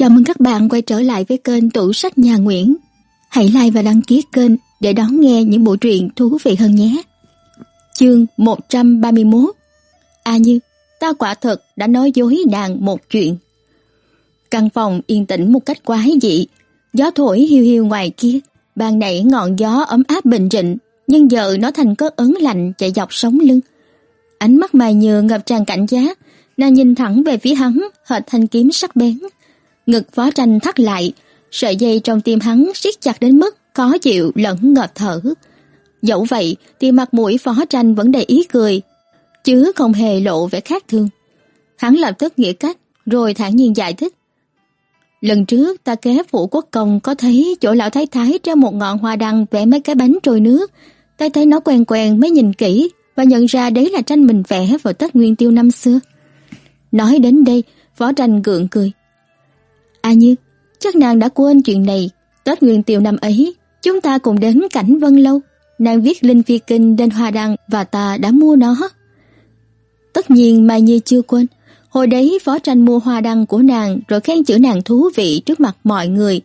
Chào mừng các bạn quay trở lại với kênh Tủ sách Nhà Nguyễn. Hãy like và đăng ký kênh để đón nghe những bộ truyện thú vị hơn nhé. Chương 131 A Như, ta quả thật đã nói dối nàng một chuyện. Căn phòng yên tĩnh một cách quái dị, gió thổi hiu hiu ngoài kia, ban nãy ngọn gió ấm áp bình rịnh, nhưng giờ nó thành cơn ớn lạnh chạy dọc sống lưng. Ánh mắt mài nhờ ngập tràn cảnh giác, nàng nhìn thẳng về phía hắn, hệt thanh kiếm sắc bén. Ngực phó tranh thắt lại, sợi dây trong tim hắn siết chặt đến mức khó chịu lẫn ngợp thở. Dẫu vậy thì mặt mũi phó tranh vẫn đầy ý cười, chứ không hề lộ vẻ khác thường. Hắn lập tức nghĩ cách, rồi thản nhiên giải thích. Lần trước ta ghé phủ quốc công có thấy chỗ lão thái thái treo một ngọn hoa đăng vẽ mấy cái bánh trôi nước. Ta thấy nó quen quen mới nhìn kỹ và nhận ra đấy là tranh mình vẽ vào Tết Nguyên Tiêu năm xưa. Nói đến đây, Phó Tranh gượng cười. À như, chắc nàng đã quên chuyện này. Tết Nguyên Tiêu năm ấy, chúng ta cùng đến cảnh Vân Lâu. Nàng viết Linh Phi Kinh lên hoa đăng và ta đã mua nó. Tất nhiên Mai Như chưa quên. Hồi đấy Phó Tranh mua hoa đăng của nàng rồi khen chữ nàng thú vị trước mặt mọi người.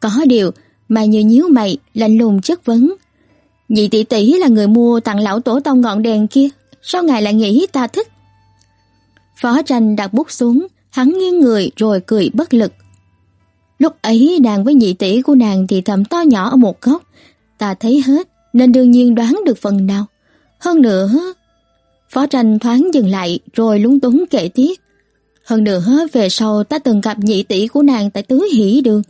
Có điều, Mai Như nhíu mày, lạnh lùng chất vấn. Nhị tỷ tỷ là người mua tặng lão tổ tông ngọn đèn kia, sao ngài lại nghĩ ta thích? Phó tranh đặt bút xuống, hắn nghiêng người rồi cười bất lực. Lúc ấy nàng với nhị tỷ của nàng thì thầm to nhỏ ở một góc, ta thấy hết nên đương nhiên đoán được phần nào. Hơn nữa, Phó tranh thoáng dừng lại rồi lúng túng kể tiếp. Hơn nữa về sau ta từng gặp nhị tỷ của nàng tại tứ hỷ đường,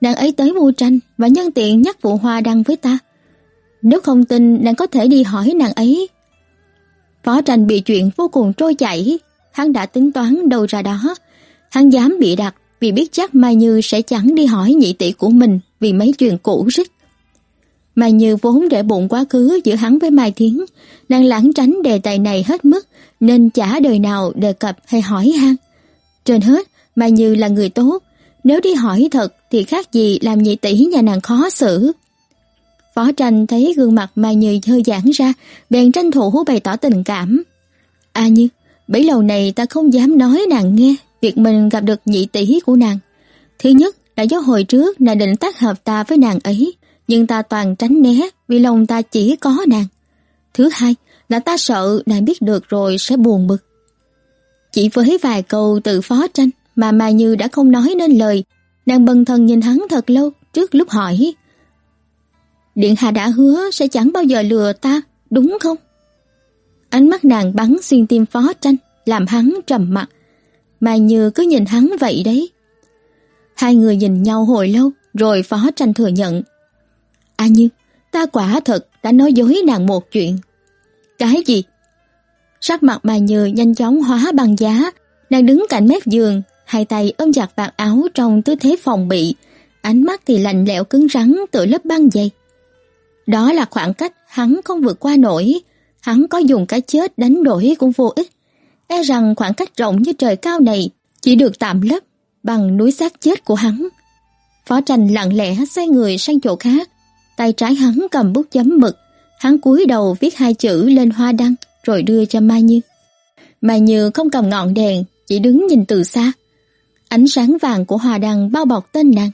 nàng ấy tới mua tranh và nhân tiện nhắc vụ hoa đăng với ta. Nếu không tin nàng có thể đi hỏi nàng ấy. Phó tranh bị chuyện vô cùng trôi chảy, hắn đã tính toán đâu ra đó. Hắn dám bị đặt vì biết chắc Mai Như sẽ chẳng đi hỏi nhị tỷ của mình vì mấy chuyện cũ rích. Mai Như vốn để bụng quá khứ giữa hắn với Mai Thiến, nàng lãng tránh đề tài này hết mức nên chả đời nào đề cập hay hỏi han. Trên hết, Mai Như là người tốt, nếu đi hỏi thật thì khác gì làm nhị tỷ nhà nàng khó xử. Phó tranh thấy gương mặt Mai Như hơi giãn ra, bèn tranh thủ bày tỏ tình cảm. À Như, bấy lâu này ta không dám nói nàng nghe việc mình gặp được nhị tỷ của nàng. Thứ nhất là do hồi trước nàng định tác hợp ta với nàng ấy, nhưng ta toàn tránh né vì lòng ta chỉ có nàng. Thứ hai là ta sợ nàng biết được rồi sẽ buồn bực. Chỉ với vài câu từ phó tranh mà Mai Như đã không nói nên lời, nàng bần thần nhìn hắn thật lâu trước lúc hỏi. Điện Hạ đã hứa sẽ chẳng bao giờ lừa ta, đúng không? Ánh mắt nàng bắn xuyên tim phó tranh, làm hắn trầm mặt. Mai Như cứ nhìn hắn vậy đấy. Hai người nhìn nhau hồi lâu, rồi phó tranh thừa nhận. À Như, ta quả thật đã nói dối nàng một chuyện. Cái gì? Sắc mặt Mai Như nhanh chóng hóa bằng giá, nàng đứng cạnh mép giường, hai tay ôm chặt vạt áo trong tư thế phòng bị, ánh mắt thì lạnh lẽo cứng rắn tựa lớp băng dày. Đó là khoảng cách hắn không vượt qua nổi, hắn có dùng cái chết đánh đổi cũng vô ích. E rằng khoảng cách rộng như trời cao này chỉ được tạm lấp bằng núi xác chết của hắn. Phó tranh lặng lẽ xoay người sang chỗ khác, tay trái hắn cầm bút chấm mực, hắn cúi đầu viết hai chữ lên hoa đăng rồi đưa cho Mai Như. Mai Như không cầm ngọn đèn, chỉ đứng nhìn từ xa. Ánh sáng vàng của hoa đăng bao bọc tên nàng.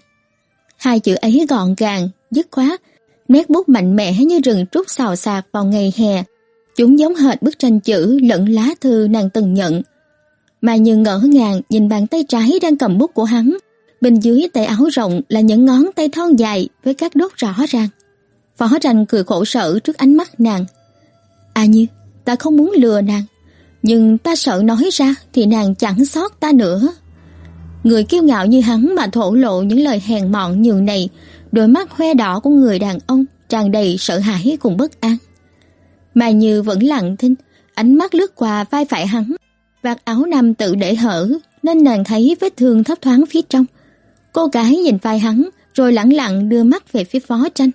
Hai chữ ấy gọn gàng, dứt khoát, nét bút mạnh mẽ như rừng trúc xào xạc vào ngày hè. Chúng giống hệt bức tranh chữ lẫn lá thư nàng từng nhận. Mà như ngỡ ngàng nhìn bàn tay trái đang cầm bút của hắn, bên dưới tay áo rộng là những ngón tay thon dài với các đốt rõ ràng. Phó tranh cười khổ sở trước ánh mắt nàng. À như, ta không muốn lừa nàng, nhưng ta sợ nói ra thì nàng chẳng sót ta nữa. Người kiêu ngạo như hắn mà thổ lộ những lời hèn mọn như này đôi mắt hoe đỏ của người đàn ông tràn đầy sợ hãi cùng bất an. Mà Như vẫn lặng thinh, ánh mắt lướt qua vai phải hắn, vạt áo nam tự để hở nên nàng thấy vết thương thấp thoáng phía trong. Cô gái nhìn vai hắn rồi lẳng lặng đưa mắt về phía Phó Tranh.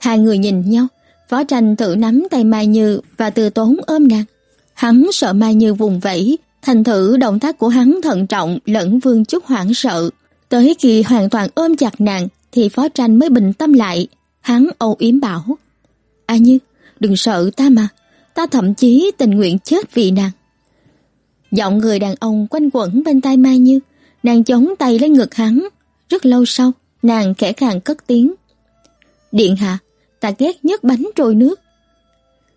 Hai người nhìn nhau, Phó Tranh tự nắm tay Mai Như và từ tốn ôm nàng. Hắn sợ Mai Như vùng vẫy, thành thử động tác của hắn thận trọng lẫn vương chút hoảng sợ. Tới khi hoàn toàn ôm chặt nàng, thì Phó Tranh mới bình tâm lại, hắn âu yếm bảo: "A Như, đừng sợ ta mà, ta thậm chí tình nguyện chết vì nàng." Giọng người đàn ông quanh quẩn bên tai Mai Như, Nàng chống tay lên ngực hắn, rất lâu sau, nàng khẽ khàng cất tiếng. Điện hạ, ta ghét nhất bánh trôi nước.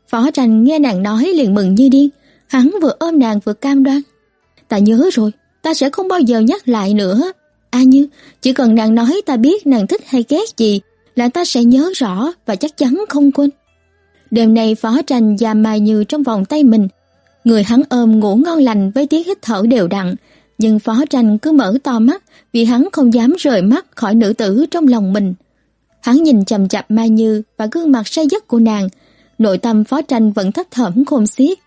Phó tranh nghe nàng nói liền mừng như điên, hắn vừa ôm nàng vừa cam đoan. Ta nhớ rồi, ta sẽ không bao giờ nhắc lại nữa. A Như, chỉ cần nàng nói ta biết nàng thích hay ghét gì là ta sẽ nhớ rõ và chắc chắn không quên. Đêm nay Phó Tranh và Mai Như trong vòng tay mình, người hắn ôm ngủ ngon lành với tiếng hít thở đều đặn, nhưng Phó Tranh cứ mở to mắt vì hắn không dám rời mắt khỏi nữ tử trong lòng mình. Hắn nhìn chầm chặp Mai Như và gương mặt say giấc của nàng, nội tâm Phó Tranh vẫn thấp thỏm khôn xiết.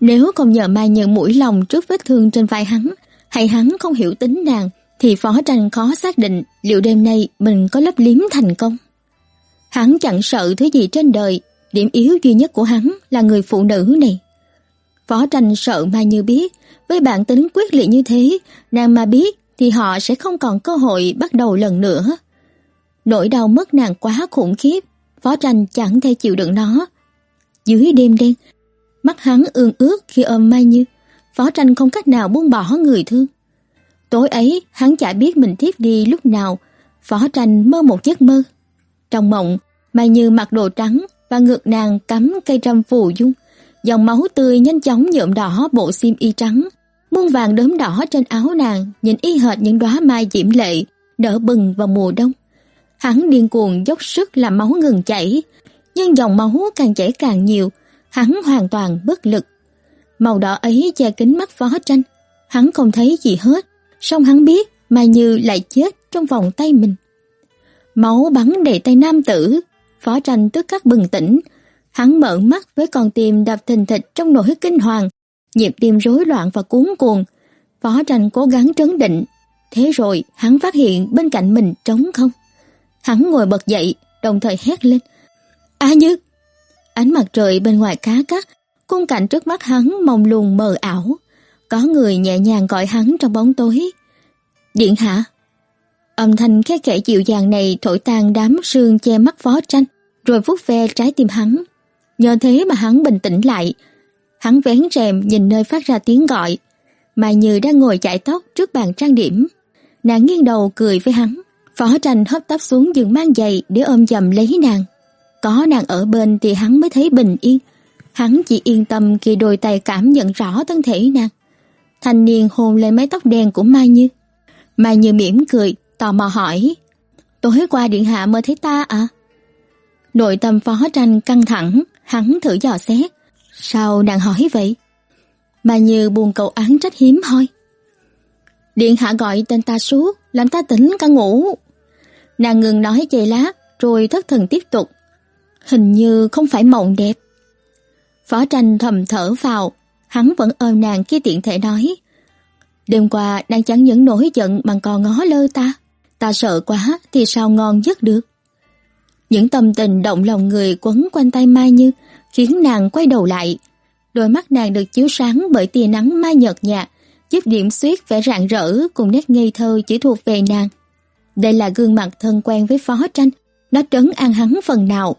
Nếu không nhờ Mai Như mũi lòng trước vết thương trên vai hắn, hay hắn không hiểu tính nàng, thì Phó Tranh khó xác định liệu đêm nay mình có lấp liếm thành công. Hắn chẳng sợ thứ gì trên đời, điểm yếu duy nhất của hắn là người phụ nữ này. Phó Tranh sợ Mai Như biết, với bản tính quyết liệt như thế, nàng mà biết thì họ sẽ không còn cơ hội bắt đầu lần nữa. Nỗi đau mất nàng quá khủng khiếp, Phó Tranh chẳng thể chịu đựng nó. Dưới đêm đen, mắt hắn ương ướt khi ôm Mai Như, Phó Tranh không cách nào buông bỏ người thương. Tối ấy, hắn chả biết mình thiếp đi lúc nào, Phó Tranh mơ một giấc mơ. Trong mộng, Mai Như mặc đồ trắng và ngược nàng cắm cây trăm phù dung, dòng máu tươi nhanh chóng nhuộm đỏ bộ xiêm y trắng, muôn vàng đốm đỏ trên áo nàng nhìn y hệt những đóa mai diễm lệ đỡ bừng vào mùa đông. Hắn điên cuồng dốc sức làm máu ngừng chảy, nhưng dòng máu càng chảy càng nhiều, hắn hoàn toàn bất lực. Màu đỏ ấy che kín mắt phó tranh, hắn không thấy gì hết, song hắn biết Mai Như lại chết trong vòng tay mình. Máu bắn đầy tay nam tử, phó tranh tức khắc bừng tỉnh, hắn mở mắt với con tim đập thình thịch trong nỗi kinh hoàng, nhịp tim rối loạn và cuốn cuồng. Phó tranh cố gắng trấn định, thế rồi hắn phát hiện bên cạnh mình trống không. Hắn ngồi bật dậy, đồng thời hét lên. A Như! Ánh mặt trời bên ngoài cá cắt, khung cảnh trước mắt hắn mông lung mờ ảo. Có người nhẹ nhàng gọi hắn trong bóng tối. Điện hạ! Âm thanh khẽ khẽ dịu dàng này thổi tan đám sương che mắt phó tranh, rồi vuốt ve trái tim hắn. Nhờ thế mà hắn bình tĩnh lại. Hắn vén rèm nhìn nơi phát ra tiếng gọi. Mai Như đang ngồi chải tóc trước bàn trang điểm. Nàng nghiêng đầu cười với hắn. Phó tranh hấp tấp xuống giường mang giày để ôm dầm lấy nàng. Có nàng ở bên thì hắn mới thấy bình yên. Hắn chỉ yên tâm khi đôi tay cảm nhận rõ thân thể nàng. Thanh niên hôn lên mái tóc đen của Mai Như. Mai Như mỉm cười, tò mò hỏi. Tối qua điện hạ mơ thấy ta à? Nội tâm phó tranh căng thẳng, hắn thử dò xét. Sao nàng hỏi vậy? mà Như buồn cầu án trách hiếm thôi. Điện hạ gọi tên ta suốt, làm ta tỉnh cả ngủ. Nàng ngừng nói chề lát, rồi thất thần tiếp tục. Hình như không phải mộng đẹp. Phó tranh thầm thở vào, hắn vẫn ôm nàng khi tiện thể nói. Đêm qua đang chẳng những nổi giận bằng cò ngó lơ ta. Ta sợ quá thì sao ngon giấc được. Những tâm tình động lòng người quấn quanh tay Mai Như khiến nàng quay đầu lại. Đôi mắt nàng được chiếu sáng bởi tia nắng mai nhợt nhạt, giúp điểm xuyết vẻ rạng rỡ cùng nét ngây thơ chỉ thuộc về nàng. Đây là gương mặt thân quen với phó tranh, nó trấn an hắn phần nào.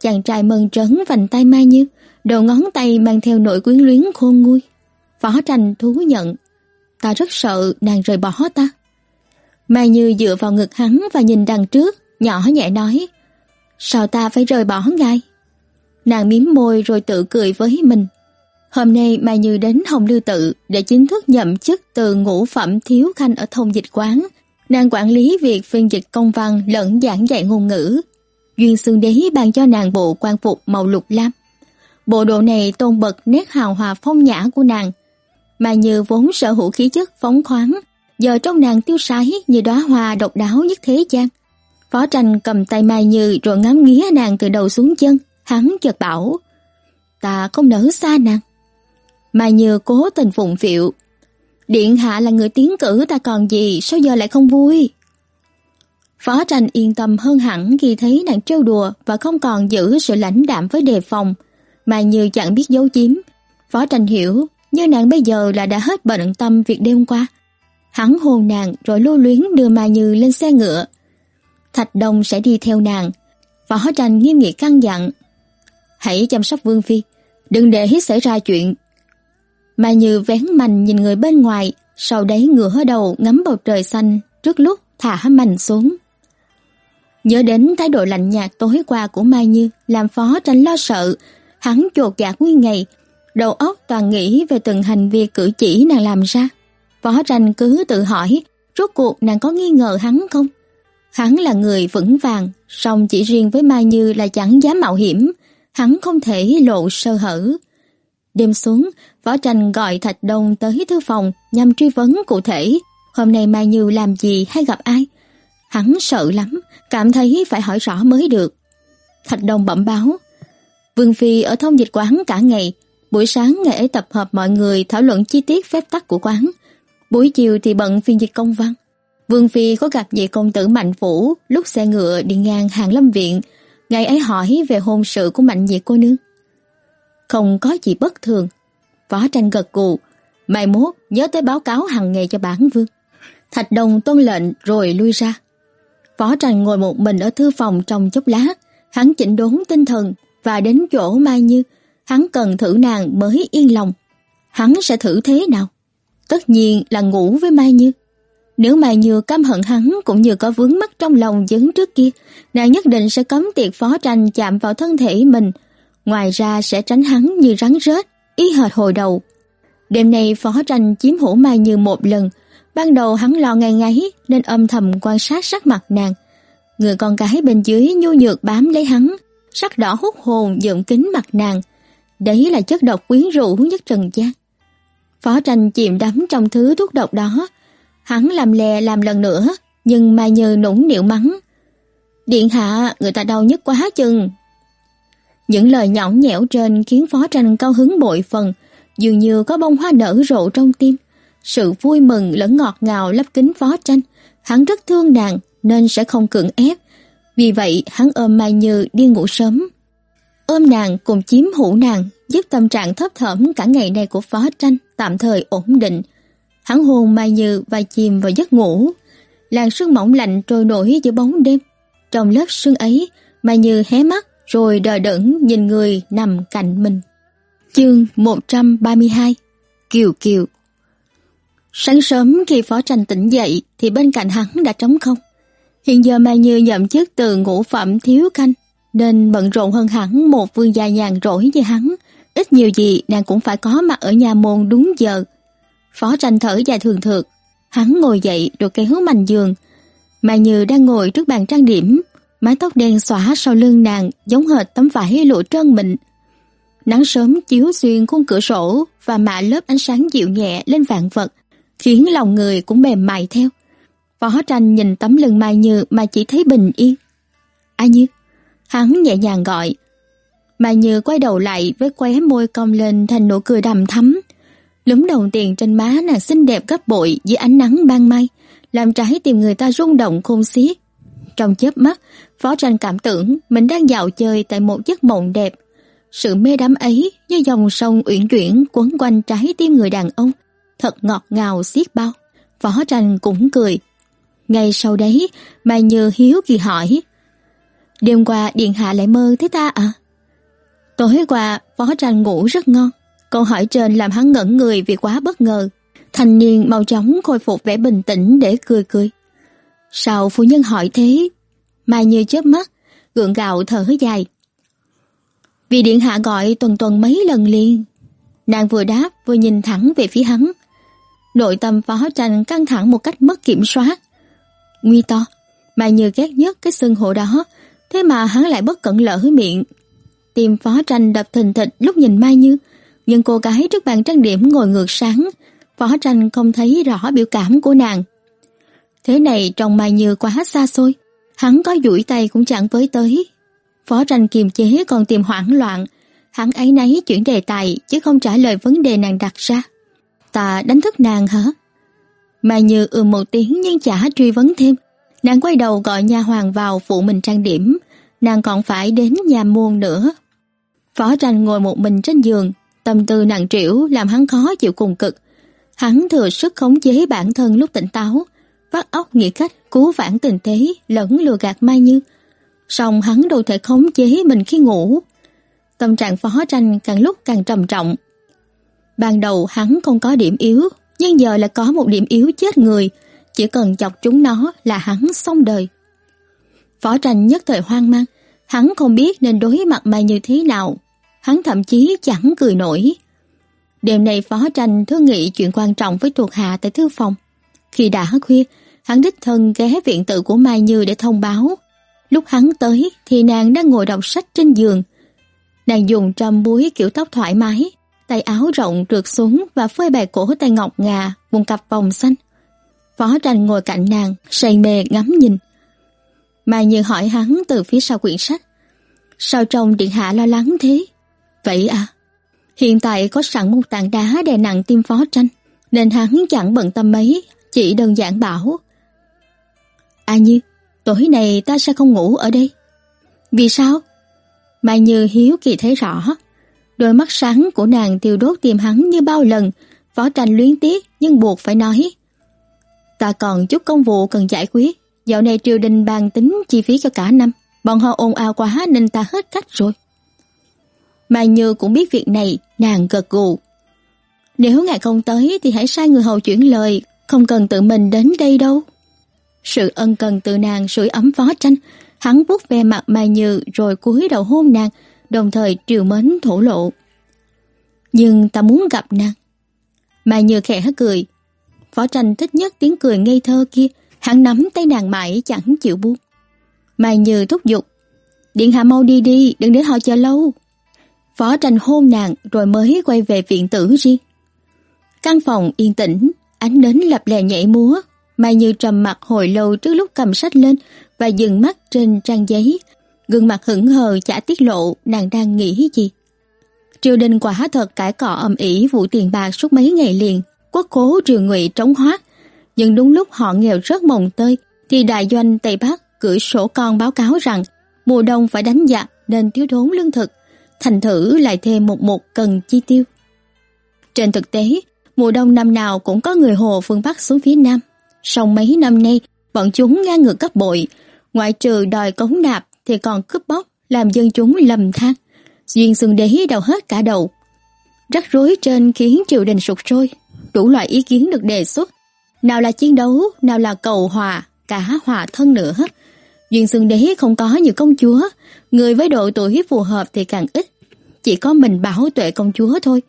Chàng trai mừng trấn vành tay Mai Như, đầu ngón tay mang theo nỗi quyến luyến khôn nguôi. Phó tranh thú nhận, ta rất sợ nàng rời bỏ ta. Mai Như dựa vào ngực hắn và nhìn đằng trước, nhỏ nhẹ nói, sao ta phải rời bỏ ngài? Nàng miếm môi rồi tự cười với mình. Hôm nay Mai Như đến Hồng Lưu Tự để chính thức nhậm chức từ ngũ phẩm thiếu khanh ở thông dịch quán. Nàng quản lý việc phiên dịch công văn lẫn giảng dạy ngôn ngữ. Duyên Xương Đế ban cho nàng bộ quan phục màu lục lam. Bộ đồ này tôn bật nét hào hòa phong nhã của nàng. Mai Như vốn sở hữu khí chất phóng khoáng, giờ trong nàng tiêu sái như đóa hoa độc đáo nhất thế gian. Phó tranh cầm tay Mai Như rồi ngắm nghía nàng từ đầu xuống chân, hắn chợt bảo, ta không nỡ xa nàng. Mai Như cố tình phụng phịu, điện hạ là người tiến cử ta còn gì, sao giờ lại không vui? Phó tranh yên tâm hơn hẳn khi thấy nàng trêu đùa và không còn giữ sự lãnh đạm với đề phòng, Mai Như chẳng biết giấu chiếm. Phó tranh hiểu, như nàng bây giờ là đã hết bận tâm việc đêm qua. Hắn hôn nàng rồi lưu luyến đưa Mai Như lên xe ngựa. Thạch Đông sẽ đi theo nàng. Phó tranh nghiêm nghị căn dặn. Hãy chăm sóc Vương Phi, đừng để xảy ra chuyện. Mai Như vén mành nhìn người bên ngoài, sau đấy ngửa đầu ngắm bầu trời xanh trước lúc thả mành xuống. Nhớ đến thái độ lạnh nhạt tối qua của Mai Như làm phó tranh lo sợ, hắn chột dạ nguyên ngày, đầu óc toàn nghĩ về từng hành vi cử chỉ nàng làm ra. Phó tranh cứ tự hỏi, rốt cuộc nàng có nghi ngờ hắn không? Hắn là người vững vàng, song chỉ riêng với Mai Như là chẳng dám mạo hiểm, hắn không thể lộ sơ hở. Đêm xuống, Võ Tranh gọi Thạch Đông tới thư phòng nhằm truy vấn cụ thể hôm nay Mai Như làm gì hay gặp ai. Hắn sợ lắm, cảm thấy phải hỏi rõ mới được. Thạch Đông bẩm báo. Vương Phi ở thông dịch quán cả ngày, buổi sáng ngày ấy tập hợp mọi người thảo luận chi tiết phép tắc của quán. Buổi chiều thì bận phiên dịch công văn. Vương Phi có gặp vị công tử Mạnh Phủ lúc xe ngựa đi ngang hàng lâm viện, ngày ấy hỏi về hôn sự của Mạnh Diệt cô nương. Không có gì bất thường. Võ tranh gật gù, mai mốt nhớ tới báo cáo hàng ngày cho bản vương. Thạch Đồng tuân lệnh rồi lui ra. Võ tranh ngồi một mình ở thư phòng trong chốc lát, hắn chỉnh đốn tinh thần và đến chỗ Mai Như, hắn cần thử nàng mới yên lòng. Hắn sẽ thử thế nào? Tất nhiên là ngủ với Mai Như. Nếu mà Như căm hận hắn cũng như có vướng mắc trong lòng dấn trước kia, nàng nhất định sẽ cấm tiệc phó tranh chạm vào thân thể mình ngoài ra sẽ tránh hắn như rắn rết, y hệt hồi đầu. Đêm nay phó tranh chiếm hữu Mai Như một lần, ban đầu hắn lo ngày ngáy nên âm thầm quan sát sắc mặt nàng. Người con gái bên dưới nhu nhược bám lấy hắn, sắc đỏ hút hồn dựng kính mặt nàng. Đấy là chất độc quyến rũ nhất trần gian. Phó tranh chìm đắm trong thứ thuốc độc đó, hắn làm lè làm lần nữa, nhưng Mai Như nũng nịu mắng. Điện hạ, người ta đau nhất quá chừng, những lời nhõng nhẽo trên khiến Phó Tranh cao hứng bội phần, dường như có bông hoa nở rộ trong tim. Sự vui mừng lẫn ngọt ngào lấp kính Phó Tranh, hắn rất thương nàng nên sẽ không cưỡng ép. Vì vậy hắn ôm Mai Như đi ngủ sớm. Ôm nàng cùng chiếm hữu nàng, giúp tâm trạng thấp thỏm cả ngày nay của Phó Tranh tạm thời ổn định. Hắn hồn Mai Như và chìm vào giấc ngủ. Làn sương mỏng lạnh trôi nổi giữa bóng đêm. Trong lớp sương ấy, Mai Như hé mắt rồi đờ đẫn nhìn người nằm cạnh mình. Chương 132 Kiều Kiều Sáng sớm khi Phó Tranh tỉnh dậy thì bên cạnh hắn đã trống không. Hiện giờ Mai Như nhậm chức từ ngũ phẩm thiếu canh nên bận rộn hơn hẳn một vương gia nhàn rỗi như hắn. Ít nhiều gì nàng cũng phải có mặt ở nhà môn đúng giờ. Phó Tranh thở dài thường thượt. Hắn ngồi dậy rồi kéo mành giường. Mai Như đang ngồi trước bàn trang điểm mái tóc đen xõa sau lưng nàng giống hệt tấm vải lụa trơn mịn. Nắng sớm chiếu xuyên khung cửa sổ và mạ lớp ánh sáng dịu nhẹ lên vạn vật, khiến lòng người cũng mềm mại theo. Phó tranh nhìn tấm lưng Mai Như mà chỉ thấy bình yên. Ai Như, hắn nhẹ nhàng gọi. Mai Như quay đầu lại với khóe môi cong lên thành nụ cười đầm thắm. Lúm đồng tiền trên má nàng xinh đẹp gấp bội dưới ánh nắng ban mai, làm trái tim người ta rung động khôn xiết. Trong chớp mắt, Phó Tranh cảm tưởng mình đang dạo chơi tại một giấc mộng đẹp. Sự mê đắm ấy như dòng sông uyển chuyển quấn quanh trái tim người đàn ông, thật ngọt ngào xiết bao. Phó Tranh cũng cười. Ngay sau đấy, Mai Như hiếu kỳ hỏi. Đêm qua Điện Hạ lại mơ thấy ta à? Tối qua, Phó Tranh ngủ rất ngon. Câu hỏi trên làm hắn ngẩn người vì quá bất ngờ. Thanh niên mau chóng khôi phục vẻ bình tĩnh để cười cười. Sao phu nhân hỏi thế? Mai như chớp mắt, gượng gạo thở dài. Vì điện hạ gọi tuần tuần mấy lần liền. Nàng vừa đáp vừa nhìn thẳng về phía hắn. Nội tâm phó tranh căng thẳng một cách mất kiểm soát. Nguy to, Mai như ghét nhất cái xưng hộ đó, thế mà hắn lại bất cẩn lỡ miệng. Tim phó tranh đập thình thịch lúc nhìn Mai Như, nhưng cô gái trước bàn trang điểm ngồi ngược sáng, phó tranh không thấy rõ biểu cảm của nàng. Thế này trông Mai Như quá xa xôi, hắn có duỗi tay cũng chẳng với tới. Phó tranh kiềm chế còn tìm hoảng loạn, hắn ấy nấy chuyển đề tài chứ không trả lời vấn đề nàng đặt ra. Ta đánh thức nàng hả? Mai Như ừ một tiếng nhưng chả truy vấn thêm. Nàng quay đầu gọi nha hoàng vào phụ mình trang điểm, nàng còn phải đến nhà muôn nữa. Phó tranh ngồi một mình trên giường, tâm tư nặng trĩu làm hắn khó chịu cùng cực. Hắn thừa sức khống chế bản thân lúc tỉnh táo, vắt óc nghĩ cách cứu vãn tình thế lẫn lừa gạt Mai Như. Song hắn đâu thể khống chế mình khi ngủ. Tâm trạng phó tranh càng lúc càng trầm trọng. Ban đầu hắn không có điểm yếu, nhưng giờ là có một điểm yếu chết người, chỉ cần chọc chúng nó là hắn xong đời. Phó tranh nhất thời hoang mang, hắn không biết nên đối mặt Mai như thế nào, hắn thậm chí chẳng cười nổi. Đêm nay Phó tranh thương nghị chuyện quan trọng với thuộc hạ tại thư phòng. Khi đã khuya, hắn đích thân ghé viện tự của Mai Như để thông báo. Lúc hắn tới thì nàng đang ngồi đọc sách trên giường. Nàng dùng trăm búi kiểu tóc thoải mái, tay áo rộng trượt xuống và phơi bày cổ tay ngọc ngà, vùng cặp vòng xanh. Phó tranh ngồi cạnh nàng, say mê ngắm nhìn. Mai Như hỏi hắn từ phía sau quyển sách. Sao trông điện hạ lo lắng thế? Vậy à? Hiện tại có sẵn một tảng đá đè nặng tim phó tranh, nên hắn chẳng bận tâm mấy, chỉ đơn giản bảo. A Như, tối nay ta sẽ không ngủ ở đây. Vì sao? Mai Như hiếu kỳ thấy rõ. Đôi mắt sáng của nàng tiêu đốt tim hắn như bao lần, phó tranh luyến tiếc nhưng buộc phải nói. Ta còn chút công vụ cần giải quyết. Dạo này triều đình bàn tính chi phí cho cả năm. Bọn họ ồn ào quá nên ta hết cách rồi. Mai Như cũng biết việc này, nàng gật gù. Nếu ngài không tới thì hãy sai người hầu chuyển lời, không cần tự mình đến đây đâu. Sự ân cần từ nàng sưởi ấm phó tranh, hắn vuốt ve mặt Mai Như rồi cúi đầu hôn nàng, đồng thời triều mến thổ lộ. Nhưng ta muốn gặp nàng. Mai Như khẽ cười. Phó tranh thích nhất tiếng cười ngây thơ kia, hắn nắm tay nàng mãi chẳng chịu buông. Mai Như thúc giục. Điện hạ mau đi đi, đừng để họ chờ lâu. Phó tranh hôn nàng rồi mới quay về viện tử riêng. Căn phòng yên tĩnh, ánh nến lập lè nhảy múa. Mai Như trầm mặt hồi lâu trước lúc cầm sách lên và dừng mắt trên trang giấy. Gương mặt hững hờ chả tiết lộ nàng đang nghĩ gì. Triều đình quả thật cãi cọ ầm ĩ vụ tiền bạc suốt mấy ngày liền, quốc cố triều ngụy trống hoác. Nhưng đúng lúc họ nghèo rất mồng tơi, thì đại doanh Tây Bắc gửi sổ con báo cáo rằng mùa đông phải đánh giặc nên thiếu thốn lương thực, thành thử lại thêm một một cần chi tiêu. Trên thực tế, mùa đông năm nào cũng có người Hồ phương Bắc xuống phía Nam. Sau mấy năm nay, bọn chúng ngang ngược cấp bội, ngoại trừ đòi cống nạp thì còn cướp bóc, làm dân chúng lầm than. Duyên xương đế đầu hết cả đầu. Rắc rối trên khiến triều đình sụt sôi, đủ loại ý kiến được đề xuất. Nào là chiến đấu, nào là cầu hòa, cả hòa thân nữa. hết Duyên xương đế không có nhiều công chúa, người với độ tuổi phù hợp thì càng ít. Chỉ có mình bảo tuệ công chúa thôi.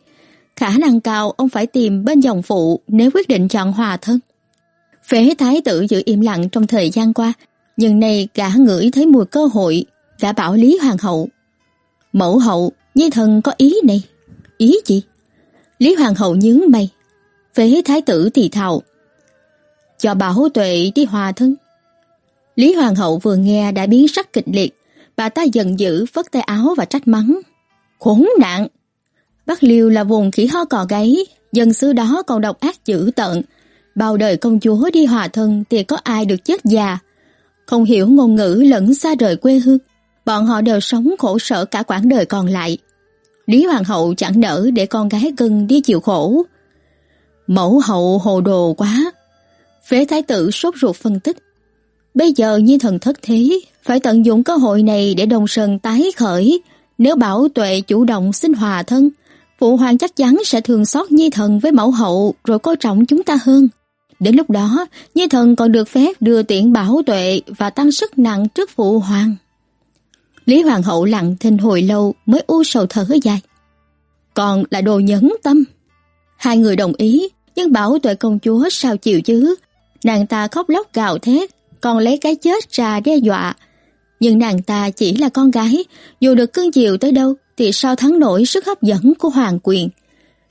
Khả năng cao ông phải tìm bên dòng phụ nếu quyết định chọn hòa thân. Phế thái tử giữ im lặng trong thời gian qua, nhưng nay gã ngửi thấy mùi cơ hội, gã bảo Lý Hoàng hậu. Mẫu hậu, nhi thần có ý này. Ý gì? Lý Hoàng hậu nhướng mày. Phế thái tử thì thào. Cho bảo tuệ đi hòa thân. Lý Hoàng hậu vừa nghe đã biến sắc kịch liệt, bà ta giận dữ vất tay áo và trách mắng. Khốn nạn! Bắc Liêu là vùng khỉ ho cò gáy, dân xứ đó còn độc ác dữ tợn. Bao đời công chúa đi hòa thân thì có ai được chết già. Không hiểu ngôn ngữ lẫn xa rời quê hương, bọn họ đều sống khổ sở cả quãng đời còn lại. Lý Hoàng hậu chẳng nỡ để con gái cưng đi chịu khổ. Mẫu hậu hồ đồ quá. Phế thái tử sốt ruột phân tích. Bây giờ như thần thất thế, phải tận dụng cơ hội này để đồng sơn tái khởi. Nếu bảo tuệ chủ động xin hòa thân, phụ hoàng chắc chắn sẽ thường xót nhi thần với mẫu hậu rồi coi trọng chúng ta hơn. Đến lúc đó, nhi thần còn được phép đưa tiện bảo tuệ và tăng sức nặng trước phụ hoàng. Lý hoàng hậu lặng thinh hồi lâu mới u sầu thở dài. Còn là đồ nhẫn tâm. Hai người đồng ý, nhưng bảo tuệ công chúa sao chịu chứ. Nàng ta khóc lóc gào thét, còn lấy cái chết ra đe dọa. Nhưng nàng ta chỉ là con gái, dù được cưng chiều tới đâu thì sao thắng nổi sức hấp dẫn của hoàng quyền.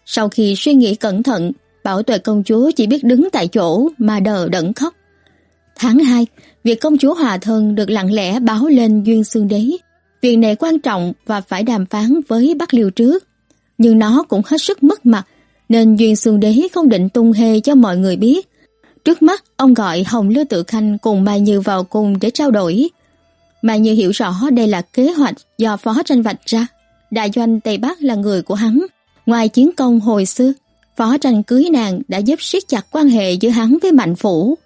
Sau khi suy nghĩ cẩn thận, Bảo Tuệ công chúa chỉ biết đứng tại chỗ mà đờ đẫn khóc. Tháng 2, việc công chúa hòa thân được lặng lẽ báo lên Duyên Xương Đế. Việc này quan trọng và phải đàm phán với Bắc Liêu trước. Nhưng nó cũng hết sức mất mặt, nên Duyên Xương Đế không định tung hê cho mọi người biết. Trước mắt, ông gọi Hồng Lưu Tự Khanh cùng Mai Như vào cùng để trao đổi. Mai Như hiểu rõ đây là kế hoạch do Phó Tranh vạch ra. Đại doanh Tây Bắc là người của hắn. Ngoài chiến công hồi xưa, Phó Tranh cưới nàng đã giúp siết chặt quan hệ giữa hắn với Mạnh Phủ.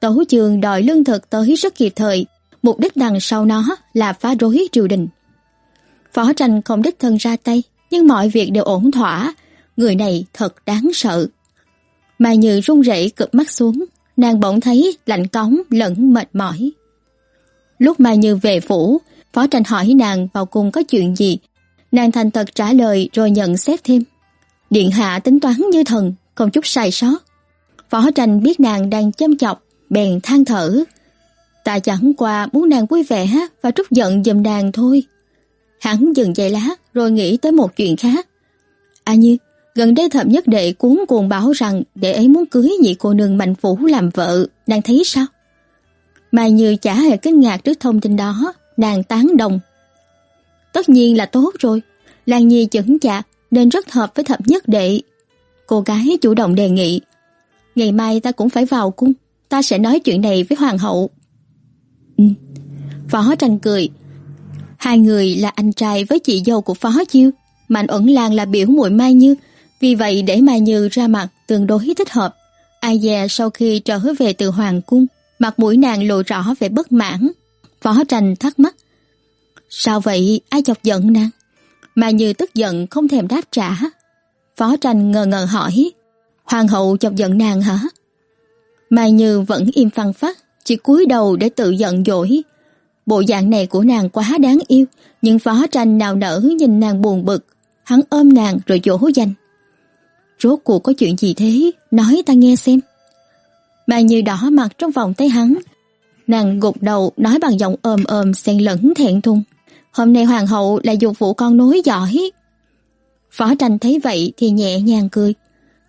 Tấu trường đòi lương thực tới rất kịp thời, mục đích đằng sau nó là phá rối triều đình. Phó Tranh không đích thân ra tay, nhưng mọi việc đều ổn thỏa, người này thật đáng sợ. Mai Như run rẩy cụp mắt xuống, nàng bỗng thấy lạnh cống lẫn mệt mỏi. Lúc Mai Như về phủ, Phó Tranh hỏi nàng vào cùng có chuyện gì. Nàng thành thật trả lời rồi nhận xét thêm. Điện hạ tính toán như thần, không chút sai sót. Phó Tranh biết nàng đang châm chọc, bèn than thở. Ta chẳng qua muốn nàng vui vẻ và trút giận giùm nàng thôi. Hắn dừng giây lát rồi nghĩ tới một chuyện khác. À như, gần đây thập nhất đệ cuốn cuồng báo rằng đệ ấy muốn cưới nhị cô nương mạnh phủ làm vợ, nàng thấy sao? Mai Như chả hề kinh ngạc trước thông tin đó, nàng tán đồng. Tất nhiên là tốt rồi, Lan Nhi chững chạc nên rất hợp với thập nhất đệ. Cô gái chủ động đề nghị, ngày mai ta cũng phải vào cung, ta sẽ nói chuyện này với hoàng hậu. Ừ. Phó tranh cười, hai người là anh trai với chị dâu của Phó Chiêu, Mạnh ẩn Lan là biểu muội Mai Như, vì vậy để Mai Như ra mặt tương đối thích hợp. Ai dè sau khi trở về từ hoàng cung, mặt mũi nàng lộ rõ vẻ bất mãn. Phó tranh thắc mắc. Sao vậy, ai chọc giận nàng? Mai Như tức giận không thèm đáp trả. Phó tranh ngờ ngờ hỏi. Hoàng hậu chọc giận nàng hả? Mai Như vẫn im phăng phát, chỉ cúi đầu để tự giận dỗi. Bộ dạng này của nàng quá đáng yêu, nhưng phó tranh nào nở nhìn nàng buồn bực. Hắn ôm nàng rồi dỗ dành. Rốt cuộc có chuyện gì thế? Nói ta nghe xem. Mai Như đỏ mặt trong vòng tay hắn. Nàng gục đầu nói bằng giọng ồm ồm xen lẫn thẹn thùng. Hôm nay hoàng hậu là dục vụ con nối giỏi. Phó tranh thấy vậy thì nhẹ nhàng cười.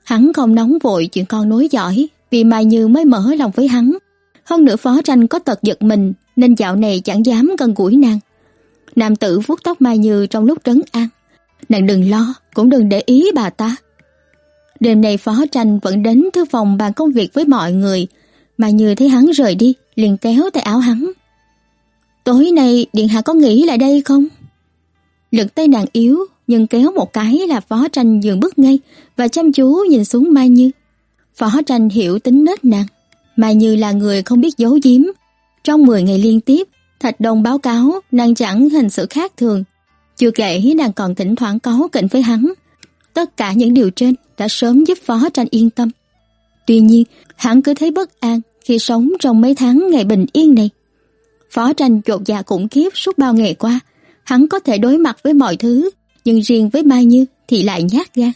Hắn không nóng vội chuyện con nối giỏi, vì Mai Như mới mở lòng với hắn. Hơn nữa phó tranh có tật giật mình, nên dạo này chẳng dám gần gũi nàng. Nam tử vuốt tóc Mai Như trong lúc trấn an. Nàng đừng lo, cũng đừng để ý bà ta. Đêm nay phó tranh vẫn đến thư phòng bàn công việc với mọi người, mà Như thấy hắn rời đi, liền kéo tay áo hắn. Tối nay Điện Hạ có nghĩ lại đây không? Lực tay nàng yếu, nhưng kéo một cái là phó tranh dừng bước ngay và chăm chú nhìn xuống Mai Như. Phó tranh hiểu tính nết nàng. Mai Như là người không biết giấu giếm. Trong 10 ngày liên tiếp, Thạch Đông báo cáo nàng chẳng hình sự khác thường. Chưa kể nàng còn thỉnh thoảng có kỉnh với hắn. Tất cả những điều trên đã sớm giúp phó tranh yên tâm. Tuy nhiên, hắn cứ thấy bất an khi sống trong mấy tháng ngày bình yên này. Phó tranh chột dạ khủng khiếp suốt bao ngày qua. Hắn có thể đối mặt với mọi thứ, nhưng riêng với Mai Như thì lại nhát gan.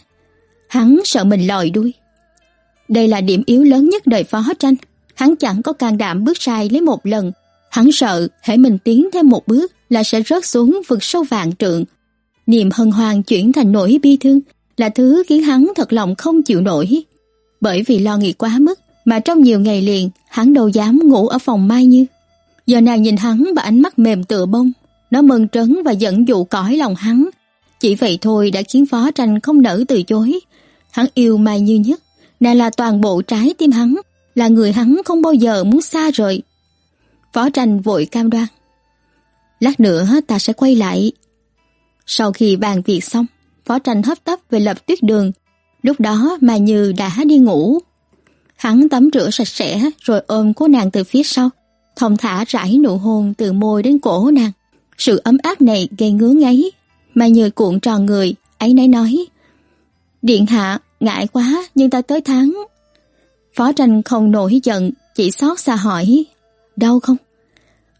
Hắn sợ mình lòi đuôi. Đây là điểm yếu lớn nhất đời phó tranh. Hắn chẳng có can đảm bước sai lấy một lần. Hắn sợ hễ mình tiến thêm một bước là sẽ rớt xuống vực sâu vạn trượng. Niềm hân hoan chuyển thành nỗi bi thương là thứ khiến hắn thật lòng không chịu nổi. Bởi vì lo nghĩ quá mức mà trong nhiều ngày liền hắn đâu dám ngủ ở phòng Mai Như. Giờ nàng nhìn hắn và ánh mắt mềm tựa bông, nó mừng trấn và dẫn dụ cõi lòng hắn. Chỉ vậy thôi đã khiến phó tranh không nỡ từ chối. Hắn yêu Mai Như nhất, nàng là toàn bộ trái tim hắn, là người hắn không bao giờ muốn xa rời. Phó tranh vội cam đoan. Lát nữa ta sẽ quay lại. Sau khi bàn việc xong, phó tranh hấp tấp về lập tuyết đường. Lúc đó Mai Như đã đi ngủ. Hắn tắm rửa sạch sẽ rồi ôm cô nàng từ phía sau thong thả rải nụ hôn từ môi đến cổ nàng. Sự ấm áp này gây ngứa ngáy, mà như cuộn tròn người, ấy nấy nói. Điện hạ, ngại quá, nhưng ta tới tháng. Phó tranh không nổi giận, chỉ xót xa hỏi. Đau không?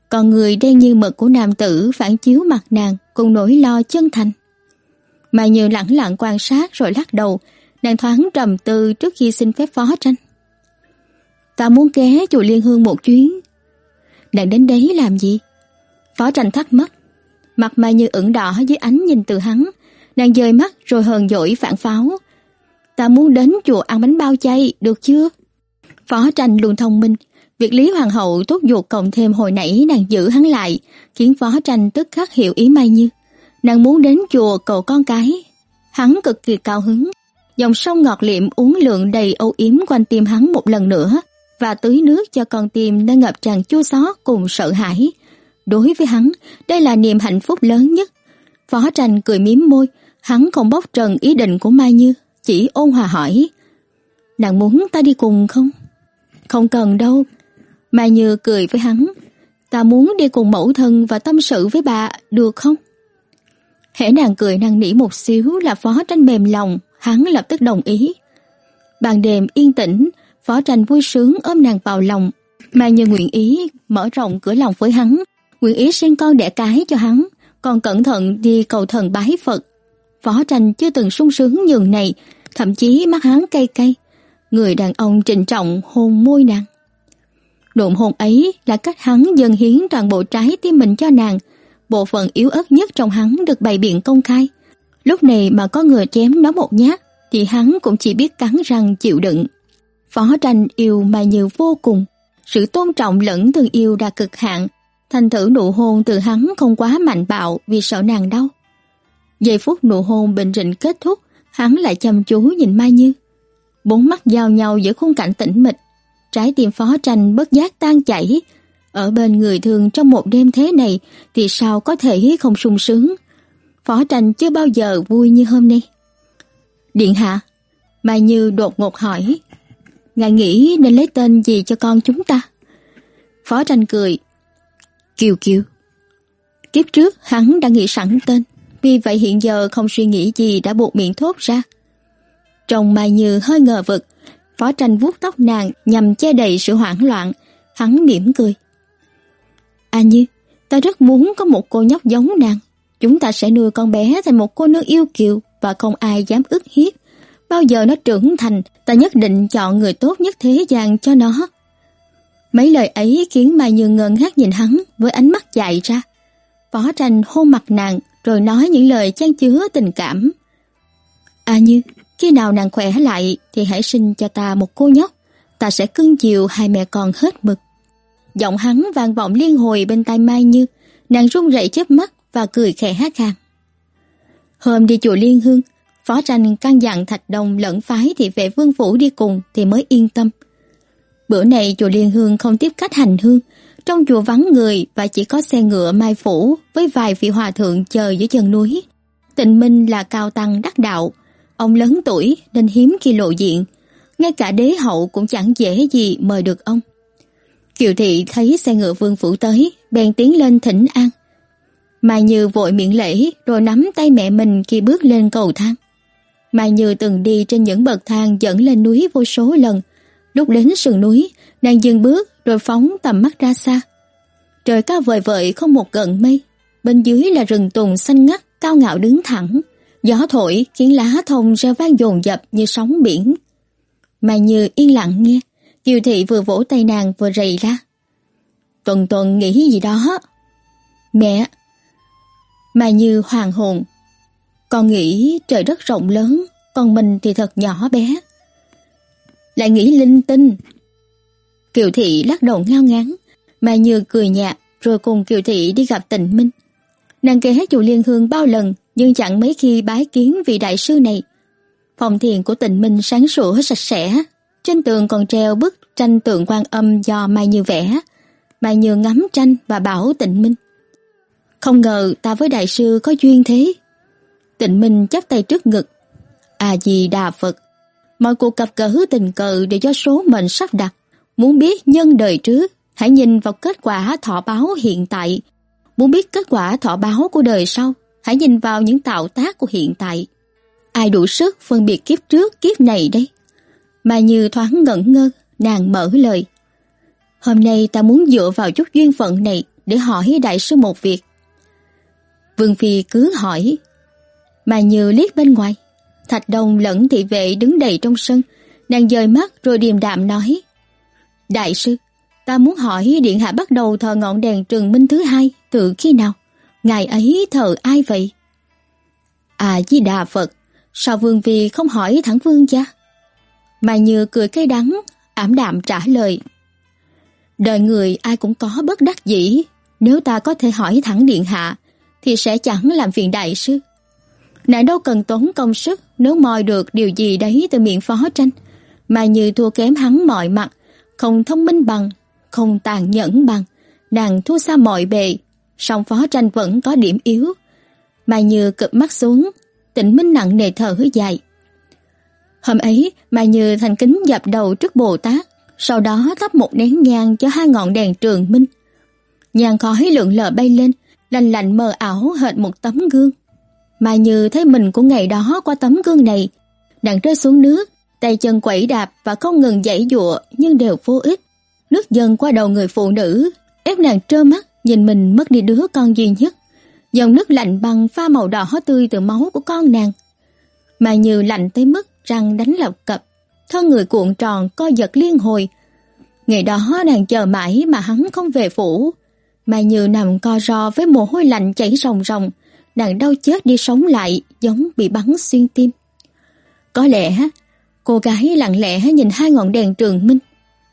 Còn người đen như mực của nam tử phản chiếu mặt nàng cùng nỗi lo chân thành. Mà như lặng lặng quan sát rồi lắc đầu, nàng thoáng trầm tư trước khi xin phép phó tranh. Ta muốn ghé chùa Liên Hương một chuyến, nàng đến đấy làm gì? Phó tranh thắc mắc. Mặt Mai Như ửng đỏ dưới ánh nhìn từ hắn. Nàng dời mắt rồi hờn dỗi phản pháo. Ta muốn đến chùa ăn bánh bao chay, được chưa? Phó tranh luôn thông minh. Việc Lý Hoàng hậu tốt ruột cộng thêm hồi nãy nàng giữ hắn lại, khiến phó tranh tức khắc hiểu ý Mai Như. Nàng muốn đến chùa cầu con cái. Hắn cực kỳ cao hứng. Dòng sông ngọt liệm uống lượng đầy âu yếm quanh tim hắn một lần nữa và tưới nước cho con tim đang ngập tràn chua xót cùng sợ hãi. Đối với hắn, đây là niềm hạnh phúc lớn nhất. Phó tranh cười mím môi, hắn không bóc trần ý định của Mai Như, chỉ ôn hòa hỏi. Nàng muốn ta đi cùng không? Không cần đâu. Mai Như cười với hắn. Ta muốn đi cùng mẫu thân và tâm sự với bà, được không? Hễ nàng cười năn nỉ một xíu là phó tranh mềm lòng, hắn lập tức đồng ý. Ban đêm yên tĩnh, Phó Tranh vui sướng ôm nàng vào lòng, mà như nguyện ý mở rộng cửa lòng với hắn, nguyện ý sinh con đẻ cái cho hắn, còn cẩn thận đi cầu thần bái Phật. Phó Tranh chưa từng sung sướng nhường này, thậm chí mắt hắn cay cay. Người đàn ông trịnh trọng hôn môi nàng. Nụ hôn ấy là cách hắn dâng hiến toàn bộ trái tim mình cho nàng, bộ phận yếu ớt nhất trong hắn được bày biện công khai. Lúc này mà có người chém nó một nhát, thì hắn cũng chỉ biết cắn răng chịu đựng. Phó tranh yêu mà nhiều vô cùng, sự tôn trọng lẫn thương yêu đạt cực hạn, thành thử nụ hôn từ hắn không quá mạnh bạo vì sợ nàng đau. Giây phút nụ hôn bình định kết thúc, hắn lại chăm chú nhìn Mai Như. Bốn mắt giao nhau giữa khung cảnh tĩnh mịch, trái tim phó tranh bất giác tan chảy. Ở bên người thường trong một đêm thế này thì sao có thể không sung sướng. Phó tranh chưa bao giờ vui như hôm nay. Điện hạ, Mai Như đột ngột hỏi, ngài nghĩ nên lấy tên gì cho con chúng ta? Phó tranh cười, Kiều Kiều. Kiếp trước hắn đã nghĩ sẵn tên, vì vậy hiện giờ không suy nghĩ gì đã buộc miệng thốt ra. Trông Mai Như hơi ngờ vực, Phó tranh vuốt tóc nàng nhằm che đậy sự hoảng loạn, hắn mỉm cười. À Như, ta rất muốn có một cô nhóc giống nàng. Chúng ta sẽ nuôi con bé thành một cô nương yêu kiều và không ai dám ức hiếp. Bao giờ nó trưởng thành, ta nhất định chọn người tốt nhất thế gian cho nó. Mấy lời ấy khiến Mai Như ngần ngác nhìn hắn với ánh mắt dại ra. Phó tranh hôn mặt nàng rồi nói những lời chan chứa tình cảm. À Như, khi nào nàng khỏe lại thì hãy sinh cho ta một cô nhóc, ta sẽ cưng chiều hai mẹ con hết mực. Giọng hắn vang vọng liên hồi bên tai Mai Như, nàng run rẩy chớp mắt và cười khẽ hát khang Hôm đi chùa Liên Hương, Phó Tranh căn dặn Thạch đồng lẫn phái thì vệ vương phủ đi cùng thì mới yên tâm. Bữa này chùa Liên Hương không tiếp khách hành hương, trong chùa vắng người và chỉ có xe ngựa mai phủ với vài vị hòa thượng chờ dưới chân núi. Tịnh Minh là cao tăng đắc đạo, ông lớn tuổi nên hiếm khi lộ diện, ngay cả đế hậu cũng chẳng dễ gì mời được ông. Kiều thị thấy xe ngựa vương phủ tới, bèn tiến lên thỉnh an. Mai Như vội miệng lễ rồi nắm tay mẹ mình khi bước lên cầu thang. Mai Như từng đi trên những bậc thang dẫn lên núi vô số lần. Lúc đến sườn núi, nàng dừng bước rồi phóng tầm mắt ra xa. Trời cao vời vợi không một gợn mây, bên dưới là rừng tùng xanh ngắt cao ngạo đứng thẳng. Gió thổi khiến lá thông ra vang dồn dập như sóng biển. Mai Như yên lặng nghe, Kiều Thị vừa vỗ tay nàng vừa rầy ra. Tuần tuần nghĩ gì đó. Mẹ, mà như hoàng hồn. Con nghĩ trời đất rộng lớn, còn mình thì thật nhỏ bé. Lại nghĩ linh tinh. Kiều Thị lắc đầu ngao ngán, mà như cười nhạt rồi cùng Kiều Thị đi gặp tịnh Minh. Nàng kể hết chùa Liên Hương bao lần nhưng chẳng mấy khi bái kiến vị đại sư này. Phòng thiền của tịnh Minh sáng sủa sạch sẽ, trên tường còn treo bức tranh tượng quan âm do Mai Như vẽ. Mai Như ngắm tranh và bảo tịnh Minh. Không ngờ ta với đại sư có duyên thế. Tịnh Minh chắp tay trước ngực. À gì đà Phật, mọi cuộc gặp gỡ tình cờ đều do số mệnh sắp đặt. Muốn biết nhân đời trước, hãy nhìn vào kết quả thọ báo hiện tại. Muốn biết kết quả thọ báo của đời sau, hãy nhìn vào những tạo tác của hiện tại. Ai đủ sức phân biệt kiếp trước kiếp này đây? Mà như thoáng ngẩn ngơ, nàng mở lời. Hôm nay ta muốn dựa vào chút duyên phận này để hỏi đại sư một việc. Vương Phi cứ hỏi. Mà như liếc bên ngoài, Thạch Đông lẫn thị vệ đứng đầy trong sân, nàng dời mắt rồi điềm đạm nói. Đại sư, ta muốn hỏi Điện Hạ bắt đầu thờ ngọn đèn trường minh thứ hai từ khi nào? Ngày ấy thờ ai vậy? À di đà Phật, sao Vương Phi không hỏi thẳng Vương gia mà như cười cay đắng, ảm đạm trả lời. Đời người ai cũng có bất đắc dĩ, nếu ta có thể hỏi thẳng Điện Hạ, thì sẽ chẳng làm phiền đại sư. nãy đâu cần tốn công sức nếu moi được điều gì đấy từ miệng phó tranh, mà như thua kém hắn mọi mặt, không thông minh bằng, không tàn nhẫn bằng, nàng thua xa mọi bề, song phó tranh vẫn có điểm yếu. Mà như cụp mắt xuống, tĩnh minh nặng nề thở dài. Hôm ấy, mai như thành kính dập đầu trước Bồ Tát, sau đó thắp một nén nhang cho hai ngọn đèn trường minh. Nhang khói lượn lờ bay lên, lành lạnh mờ ảo hệt một tấm gương. mai như thấy mình của ngày đó qua tấm gương này, nàng rơi xuống nước, tay chân quẩy đạp và không ngừng giãy giụa nhưng đều vô ích. Nước dâng qua đầu người phụ nữ, ép nàng trơ mắt nhìn mình mất đi đứa con duy nhất. Dòng nước lạnh băng pha màu đỏ tươi từ máu của con nàng. mai như lạnh tới mức răng đánh lập cập, thân người cuộn tròn co giật liên hồi. Ngày đó nàng chờ mãi mà hắn không về phủ. Mà như nằm co ro với mồ hôi lạnh chảy ròng ròng, nàng đau chết đi sống lại giống bị bắn xuyên tim. Có lẽ cô gái lặng lẽ nhìn hai ngọn đèn trường minh,